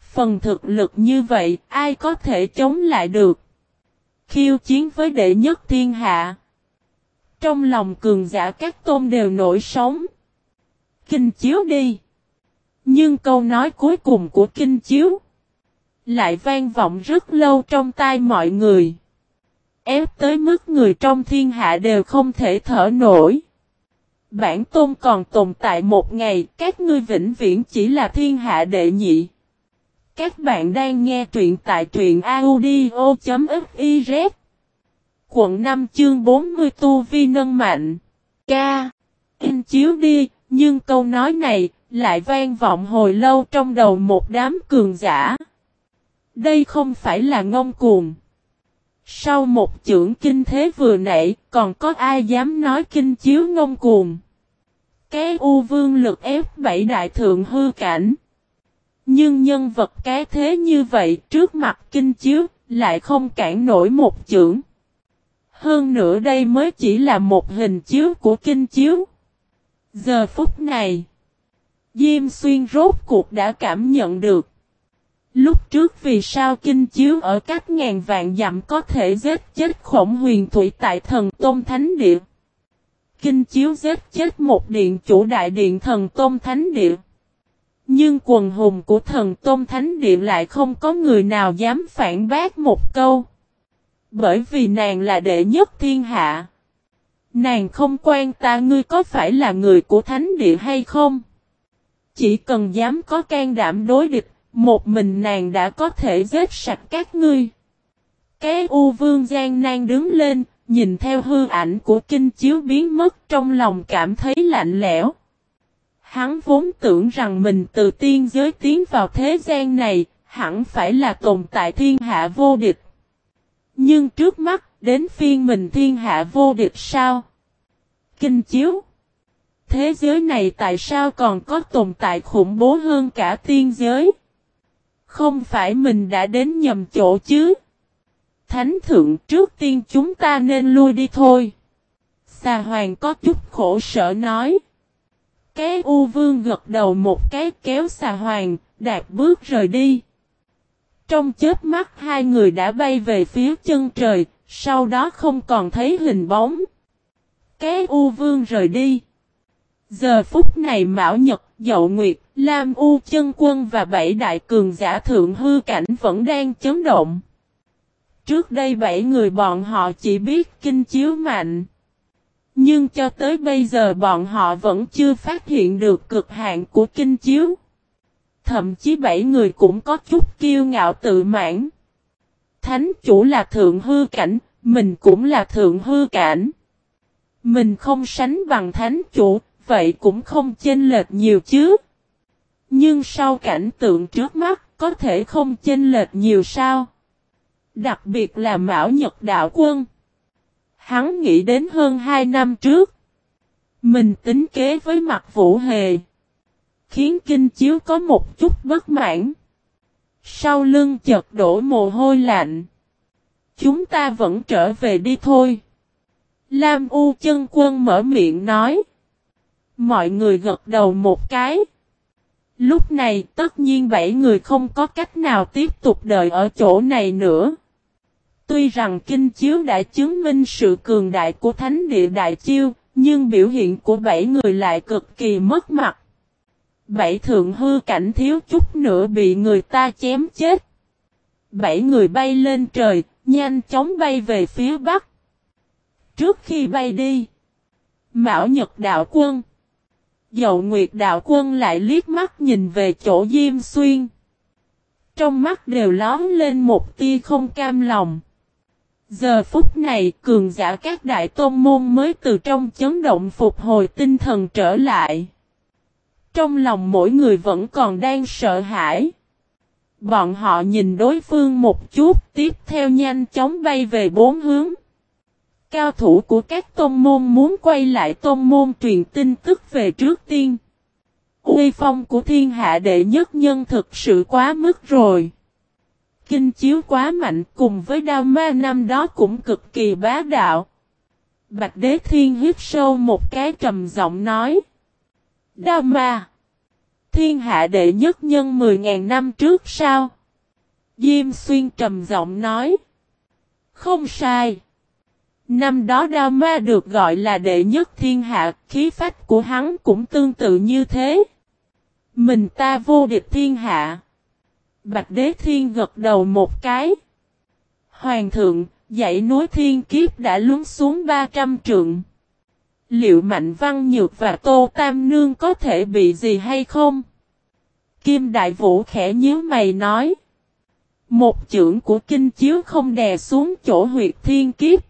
Phần thực lực như vậy, ai có thể chống lại được? Khiêu chiến với đệ nhất thiên hạ. Trong lòng cường giả các tôn đều nổi sóng. Kinh chiếu đi. Nhưng câu nói cuối cùng của kinh chiếu lại vang vọng rất lâu trong tai mọi người. Ép tới mức người trong thiên hạ đều không thể thở nổi. Bản tôn còn tồn tại một ngày, các ngươi vĩnh viễn chỉ là thiên hạ đệ nhị. Các bạn đang nghe truyện tại truyện audio.fiz Quận 5 chương 40 Tu Vi Nâng Mạnh Ca In chiếu đi, nhưng câu nói này lại vang vọng hồi lâu trong đầu một đám cường giả. Đây không phải là ngông cuồng. Sau một chưởng kinh thế vừa nãy, còn có ai dám nói kinh chiếu ngông cuồng. Cái u vương lực ép bảy đại thượng hư cảnh. Nhưng nhân vật cái thế như vậy trước mặt kinh chiếu, lại không cản nổi một chưởng. Hơn nữa đây mới chỉ là một hình chiếu của kinh chiếu. Giờ phút này, Diêm Xuyên rốt cuộc đã cảm nhận được. Lúc trước vì sao kinh chiếu ở các ngàn vạn dặm có thể giết chết khổng huyền thủy tại thần Tôn Thánh Địa. Kinh chiếu giết chết một điện chủ đại điện thần Tôn Thánh Địa. Nhưng quần hùng của thần Tôn Thánh Địa lại không có người nào dám phản bác một câu. Bởi vì nàng là đệ nhất thiên hạ. Nàng không quan ta ngươi có phải là người của Thánh Địa hay không. Chỉ cần dám có can đảm đối địch một mình nàng đã có thể giết sạch các ngươi. Cái U Vương giang nan đứng lên, nhìn theo hư ảnh của kinh chiếu biến mất trong lòng cảm thấy lạnh lẽo. Hắn vốn tưởng rằng mình từ tiên giới tiến vào thế gian này, hẳn phải là tồn tại thiên hạ vô địch. Nhưng trước mắt, đến phiên mình thiên hạ vô địch sao? Kinh chiếu. Thế giới này tại sao còn có tồn tại khủng bố hơn cả tiên giới? Không phải mình đã đến nhầm chỗ chứ. Thánh thượng trước tiên chúng ta nên lui đi thôi. Xà hoàng có chút khổ sở nói. Cái U vương gật đầu một cái kéo xà hoàng, đạp bước rời đi. Trong chết mắt hai người đã bay về phía chân trời, sau đó không còn thấy hình bóng. Cái U vương rời đi. Giờ phút này Mão Nhật, Dậu Nguyệt, Lam U chân quân và bảy đại cường giả thượng hư cảnh vẫn đang chấn động. Trước đây bảy người bọn họ chỉ biết kinh chiếu mạnh. Nhưng cho tới bây giờ bọn họ vẫn chưa phát hiện được cực hạn của kinh chiếu. Thậm chí bảy người cũng có chút kiêu ngạo tự mãn. Thánh chủ là thượng hư cảnh, Mình cũng là thượng hư cảnh. Mình không sánh bằng thánh chủ, vậy cũng không chênh lệch nhiều chứ. Nhưng sau cảnh tượng trước mắt, có thể không chênh lệch nhiều sao? Đặc biệt là Mão Nhật Đạo Quân. Hắn nghĩ đến hơn 2 năm trước. Mình tính kế với mặt vũ hề. Khiến kinh chiếu có một chút bất mãn. Sau lưng chợt đổ mồ hôi lạnh. Chúng ta vẫn trở về đi thôi. Lam U chân quân mở miệng nói. Mọi người gật đầu một cái. Lúc này tất nhiên bảy người không có cách nào tiếp tục đợi ở chỗ này nữa. Tuy rằng kinh chiếu đã chứng minh sự cường đại của thánh địa đại chiêu, nhưng biểu hiện của bảy người lại cực kỳ mất mặt. Bảy thượng hư cảnh thiếu chút nữa bị người ta chém chết. Bảy người bay lên trời, nhanh chóng bay về phía bắc. Trước khi bay đi, Mão Nhật Đạo Quân, Dậu Nguyệt Đạo Quân lại liếc mắt nhìn về chỗ Diêm Xuyên. Trong mắt đều lón lên một tia không cam lòng. Giờ phút này cường giả các đại tôn môn mới từ trong chấn động phục hồi tinh thần trở lại. Trong lòng mỗi người vẫn còn đang sợ hãi. Bọn họ nhìn đối phương một chút tiếp theo nhanh chóng bay về bốn hướng. Cao thủ của các tôn môn muốn quay lại tôn môn truyền tin tức về trước tiên. Uy phong của thiên hạ đệ nhất nhân thực sự quá mức rồi. Kinh chiếu quá mạnh cùng với đao ma năm đó cũng cực kỳ bá đạo. Bạch đế thiên hít sâu một cái trầm giọng nói. Đao ma. Thiên hạ đệ nhất nhân 10.000 năm trước sao? Diêm xuyên trầm giọng nói. Không sai. Năm đó đao ma được gọi là đệ nhất thiên hạ, khí phách của hắn cũng tương tự như thế. Mình ta vô địch thiên hạ. Bạch Đế Thiên gật đầu một cái. Hoàng thượng, dãy núi thiên kiếp đã lún xuống 300 trượng. Liệu Mạnh Văn Nhược và Tô Tam Nương có thể bị gì hay không? Kim Đại Vũ khẽ nhíu mày nói. Một chưởng của kinh chiếu không đè xuống chỗ huyệt thiên kiếp.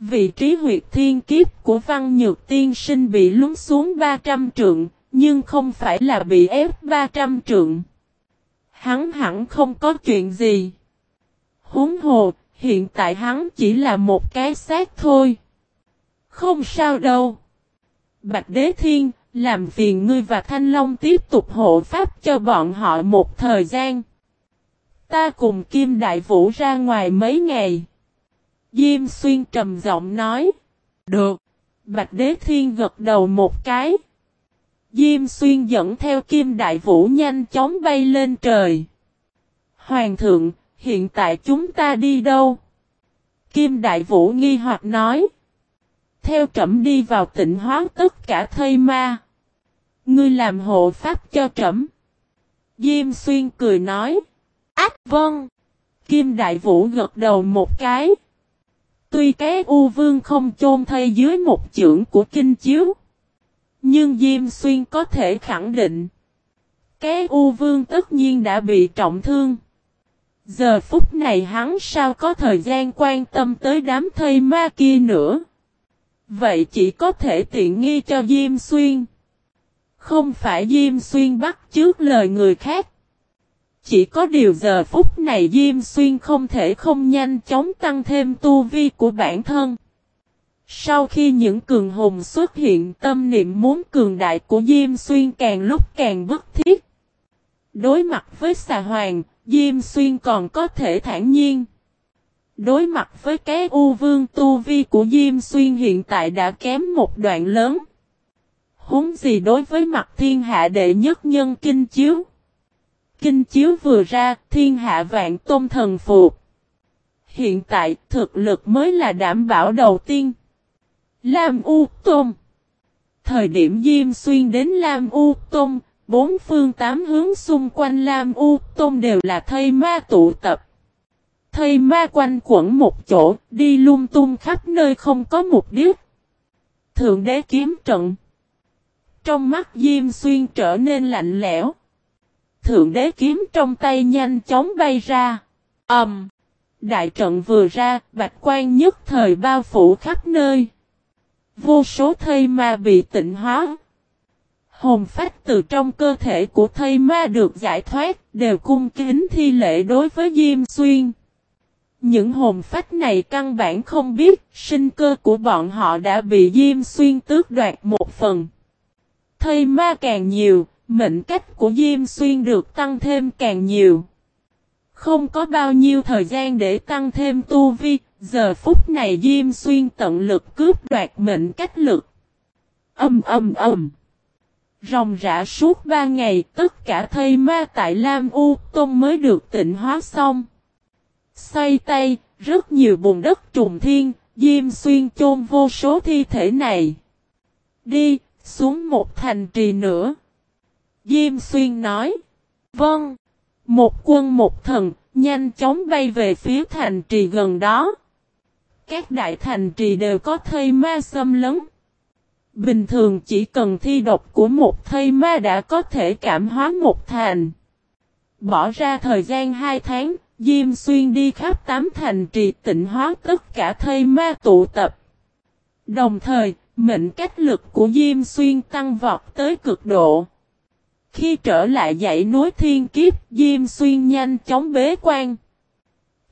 Vị trí huyệt thiên kiếp của Văn Nhược tiên sinh bị lún xuống 300 trượng, nhưng không phải là bị ép 300 trượng. Hắn hẳn không có chuyện gì. Huống hồ, hiện tại hắn chỉ là một cái xác thôi. Không sao đâu. Bạch Đế Thiên, làm phiền ngươi và Thanh Long tiếp tục hộ pháp cho bọn họ một thời gian. Ta cùng Kim Đại Vũ ra ngoài mấy ngày. Diêm Xuyên trầm giọng nói. Được. Bạch Đế Thiên gật đầu một cái. Diêm xuyên dẫn theo kim đại vũ nhanh chóng bay lên trời. Hoàng thượng, hiện tại chúng ta đi đâu? Kim đại vũ nghi hoặc nói. Theo trẫm đi vào tịnh hóa tất cả thây ma. Ngươi làm hộ pháp cho trẫm. Diêm xuyên cười nói. Ách vâng. Kim đại vũ gật đầu một cái. Tuy cái U Vương không chôn thây dưới một chưởng của kinh chiếu. Nhưng Diêm Xuyên có thể khẳng định. Cái U Vương tất nhiên đã bị trọng thương. Giờ phút này hắn sao có thời gian quan tâm tới đám thây ma kia nữa. Vậy chỉ có thể tiện nghi cho Diêm Xuyên. Không phải Diêm Xuyên bắt trước lời người khác. Chỉ có điều giờ phút này Diêm Xuyên không thể không nhanh chóng tăng thêm tu vi của bản thân. Sau khi những cường hùng xuất hiện tâm niệm muốn cường đại của Diêm Xuyên càng lúc càng bức thiết. Đối mặt với xà hoàng, Diêm Xuyên còn có thể thản nhiên. Đối mặt với cái u vương tu vi của Diêm Xuyên hiện tại đã kém một đoạn lớn. Húng gì đối với mặt thiên hạ đệ nhất nhân kinh chiếu. Kinh chiếu vừa ra, thiên hạ vạn tôn thần phục. Hiện tại, thực lực mới là đảm bảo đầu tiên. Lam U Tôn Thời điểm Diêm Xuyên đến Lam U Tôn, bốn phương tám hướng xung quanh Lam U Tôn đều là thây ma tụ tập. Thây ma quanh quẩn một chỗ, đi lung tung khắp nơi không có mục đích. Thượng đế kiếm trận Trong mắt Diêm Xuyên trở nên lạnh lẽo. Thượng đế kiếm trong tay nhanh chóng bay ra. ầm Um, Đại trận vừa ra, bạch quan nhất thời bao phủ khắp nơi. Vô số thây ma bị tịnh hóa. Hồn phách từ trong cơ thể của thây ma được giải thoát, đều cung kính thi lễ đối với Diêm Xuyên. Những hồn phách này căn bản không biết, sinh cơ của bọn họ đã bị Diêm Xuyên tước đoạt một phần. Thây ma càng nhiều, mệnh cách của Diêm Xuyên được tăng thêm càng nhiều. Không có bao nhiêu thời gian để tăng thêm tu vi, giờ phút này Diêm Xuyên tận lực cướp đoạt mệnh cách lực. Âm âm âm. Rồng rã suốt ba ngày, tất cả thây ma tại Lam U Tôn mới được tịnh hóa xong. Xoay tay, rất nhiều bùn đất trùng thiên, Diêm Xuyên chôn vô số thi thể này. Đi, xuống một thành trì nữa. Diêm Xuyên nói. Vâng. Một quân một thần, nhanh chóng bay về phía thành trì gần đó. Các đại thành trì đều có thây ma xâm lấn. Bình thường chỉ cần thi độc của một thây ma đã có thể cảm hóa một thành. Bỏ ra thời gian 2 tháng, Diêm Xuyên đi khắp tám thành trì tịnh hóa tất cả thây ma tụ tập. Đồng thời, mệnh cách lực của Diêm Xuyên tăng vọt tới cực độ. Khi trở lại dãy núi thiên kiếp, Diêm Xuyên nhanh chóng bế quan.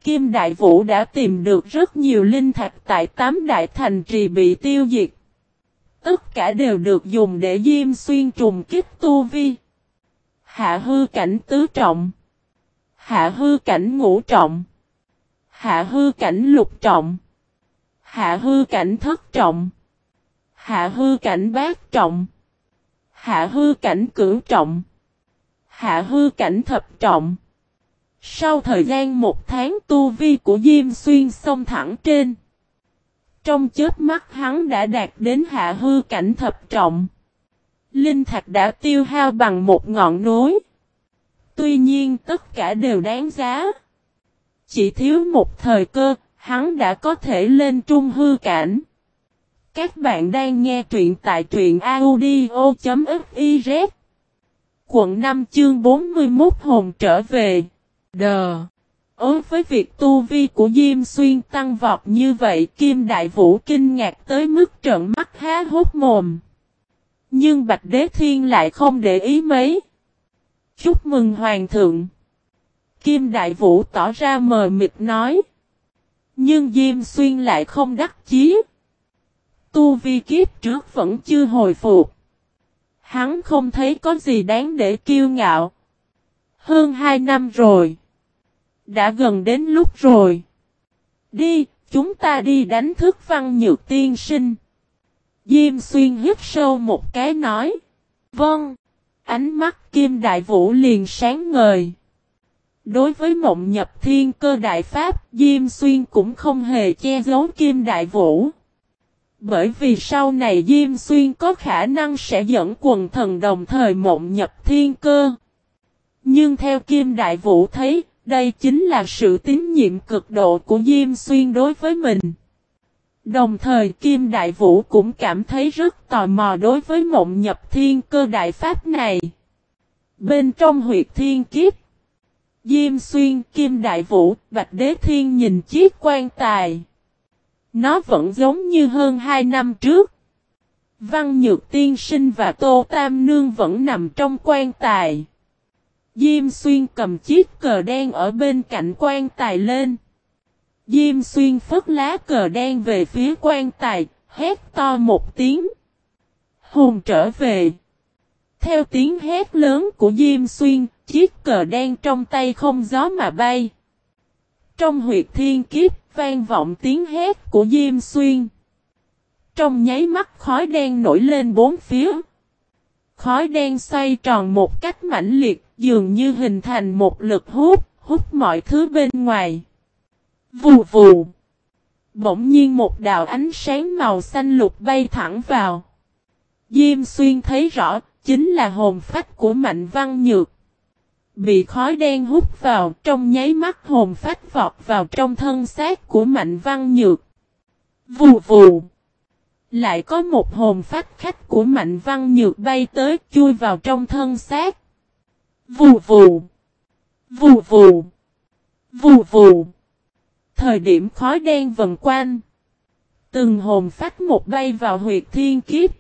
Kim Đại Vũ đã tìm được rất nhiều linh thạch tại tám đại thành trì bị tiêu diệt. Tất cả đều được dùng để Diêm Xuyên trùng kích tu vi. Hạ hư cảnh tứ trọng. Hạ hư cảnh ngũ trọng. Hạ hư cảnh lục trọng. Hạ hư cảnh thất trọng. Hạ hư cảnh bát trọng. Hạ hư cảnh cửu trọng. Hạ hư cảnh thập trọng. Sau thời gian một tháng tu vi của Diêm Xuyên xông thẳng trên. Trong chết mắt hắn đã đạt đến hạ hư cảnh thập trọng. Linh thạch đã tiêu hao bằng một ngọn núi. Tuy nhiên tất cả đều đáng giá. Chỉ thiếu một thời cơ, hắn đã có thể lên trung hư cảnh. Các bạn đang nghe truyện tại truyện audio.fiz Quận 5 chương 41 hồn trở về. Đờ. Ối với việc tu vi của Diêm Xuyên tăng vọt như vậy, Kim Đại Vũ kinh ngạc tới mức trợn mắt há hốt mồm. Nhưng Bạch Đế Thiên lại không để ý mấy. Chúc mừng Hoàng thượng. Kim Đại Vũ tỏ ra mờ mịt nói. Nhưng Diêm Xuyên lại không đắc chí. Tu vi kiếp trước vẫn chưa hồi phục. Hắn không thấy có gì đáng để kiêu ngạo. Hơn hai năm rồi. Đã gần đến lúc rồi. Đi, chúng ta đi đánh thức văn nhược tiên sinh. Diêm xuyên hít sâu một cái nói. Vâng. Ánh mắt kim đại vũ liền sáng ngời. Đối với mộng nhập thiên cơ đại pháp, Diêm Xuyên cũng không hề che giấu kim đại vũ. Bởi vì sau này Diêm Xuyên có khả năng sẽ dẫn quần thần đồng thời mộng nhập thiên cơ. Nhưng theo Kim Đại Vũ thấy, đây chính là sự tín nhiệm cực độ của Diêm Xuyên đối với mình. Đồng thời Kim Đại Vũ cũng cảm thấy rất tò mò đối với mộng nhập thiên cơ đại pháp này. Bên trong huyệt thiên kiếp, Diêm Xuyên, Kim Đại Vũ, Bạch Đế Thiên nhìn chiếc quan tài. Nó vẫn giống như hơn hai năm trước. Văn Nhược Tiên Sinh và Tô Tam Nương vẫn nằm trong quan tài. Diêm Xuyên cầm chiếc cờ đen ở bên cạnh quan tài lên. Diêm Xuyên phất lá cờ đen về phía quan tài, hét to một tiếng. Hồn trở về. Theo tiếng hét lớn của Diêm Xuyên, chiếc cờ đen trong tay không gió mà bay. Trong huyệt thiên kiếp, vang vọng tiếng hét của Diêm Xuyên. Trong nháy mắt khói đen nổi lên bốn phía. Khói đen xoay tròn một cách mãnh liệt, dường như hình thành một lực hút, hút mọi thứ bên ngoài. Vù vù. Bỗng nhiên một đạo ánh sáng màu xanh lục bay thẳng vào. Diêm xuyên thấy rõ, chính là hồn phách của Mạnh Văn Nhược. Bị khói đen hút vào, trong nháy mắt hồn phách vọt vào trong thân xác của Mạnh Văn Nhược. Vù vù. Lại có một hồn phách khách của Mạnh Văn Nhược bay tới, chui vào trong thân xác. Vù vù. Vù vù. Vù vù. Thời điểm khói đen vần quanh. Từng hồn phách một bay vào huyệt thiên kiếp.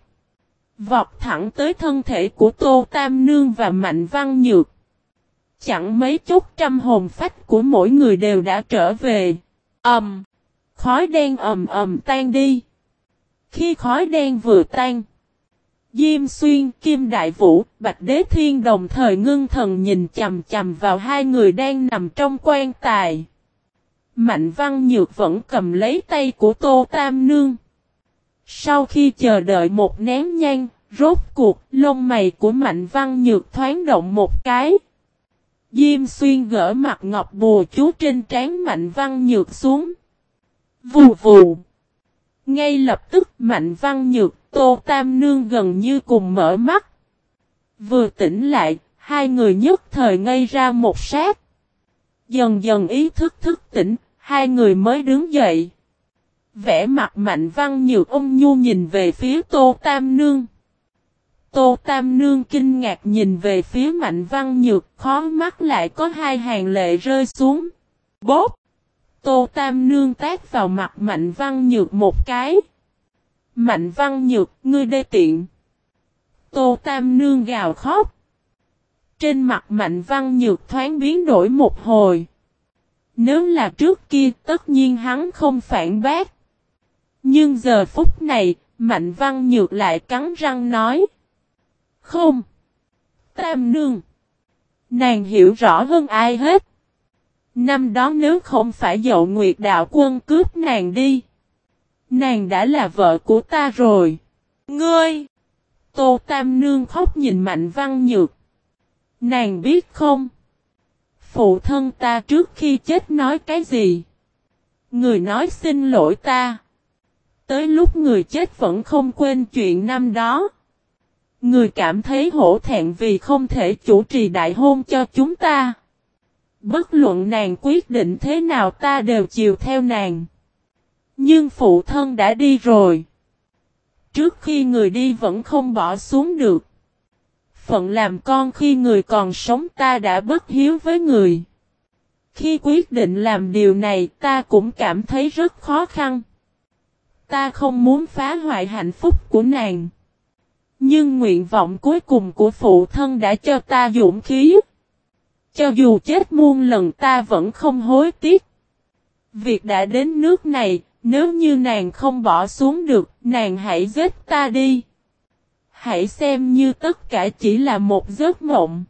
Vọt thẳng tới thân thể của Tô Tam Nương và Mạnh Văn Nhược. Chẳng mấy chút trăm hồn phách của mỗi người đều đã trở về. Ẩm. Um, khói đen ầm ầm tan đi. Khi khói đen vừa tan. Diêm Xuyên, Kim Đại Vũ, Bạch Đế Thiên đồng thời ngưng thần nhìn chầm chầm vào hai người đang nằm trong quan tài. Mạnh Văn Nhược vẫn cầm lấy tay của Tô Tam Nương. Sau khi chờ đợi một nén nhang, rốt cuộc, lông mày của Mạnh Văn Nhược thoáng động một cái. Diêm Xuyên gỡ mặt ngọc bùa chú trên trán Mạnh Văn Nhược xuống. Vù vù. Ngay lập tức Mạnh Văn Nhược, Tô Tam Nương gần như cùng mở mắt. Vừa tỉnh lại, hai người nhất thời ngây ra một sát. Dần dần ý thức thức tỉnh, hai người mới đứng dậy. Vẽ mặt Mạnh Văn Nhược ông Nhu nhìn về phía Tô Tam Nương. Tô Tam Nương kinh ngạc nhìn về phía Mạnh Văn Nhược, khó mắt lại có hai hàng lệ rơi xuống. Bốp! Tô Tam Nương tát vào mặt Mạnh Văn Nhược một cái. Mạnh Văn Nhược, ngươi đê tiện. Tô Tam Nương gào khóc. Trên mặt Mạnh Văn Nhược thoáng biến đổi một hồi. Nếu là trước kia tất nhiên hắn không phản bác. Nhưng giờ phút này, Mạnh Văn Nhược lại cắn răng nói. Không. Tam Nương. Nàng hiểu rõ hơn ai hết. Năm đó nếu không phải dậu Nguyệt Đạo Quân cướp nàng đi. Nàng đã là vợ của ta rồi. Ngươi! Tô Tam Nương khóc nhìn Mạnh Văn Nhược. Nàng biết không? Phụ thân ta trước khi chết nói cái gì? Người nói xin lỗi ta. Tới lúc người chết vẫn không quên chuyện năm đó. Người cảm thấy hổ thẹn vì không thể chủ trì đại hôn cho chúng ta. Bất luận nàng quyết định thế nào ta đều chiều theo nàng. Nhưng phụ thân đã đi rồi. Trước khi người đi vẫn không bỏ xuống được. Phận làm con khi người còn sống ta đã bất hiếu với người. Khi quyết định làm điều này ta cũng cảm thấy rất khó khăn. Ta không muốn phá hoại hạnh phúc của nàng. Nhưng nguyện vọng cuối cùng của phụ thân đã cho ta dũng khí. Cho dù chết muôn lần ta vẫn không hối tiếc. Việc đã đến nước này, nếu như nàng không bỏ xuống được, nàng hãy giết ta đi. Hãy xem như tất cả chỉ là một giấc mộng.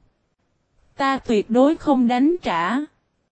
Ta tuyệt đối không đánh trả.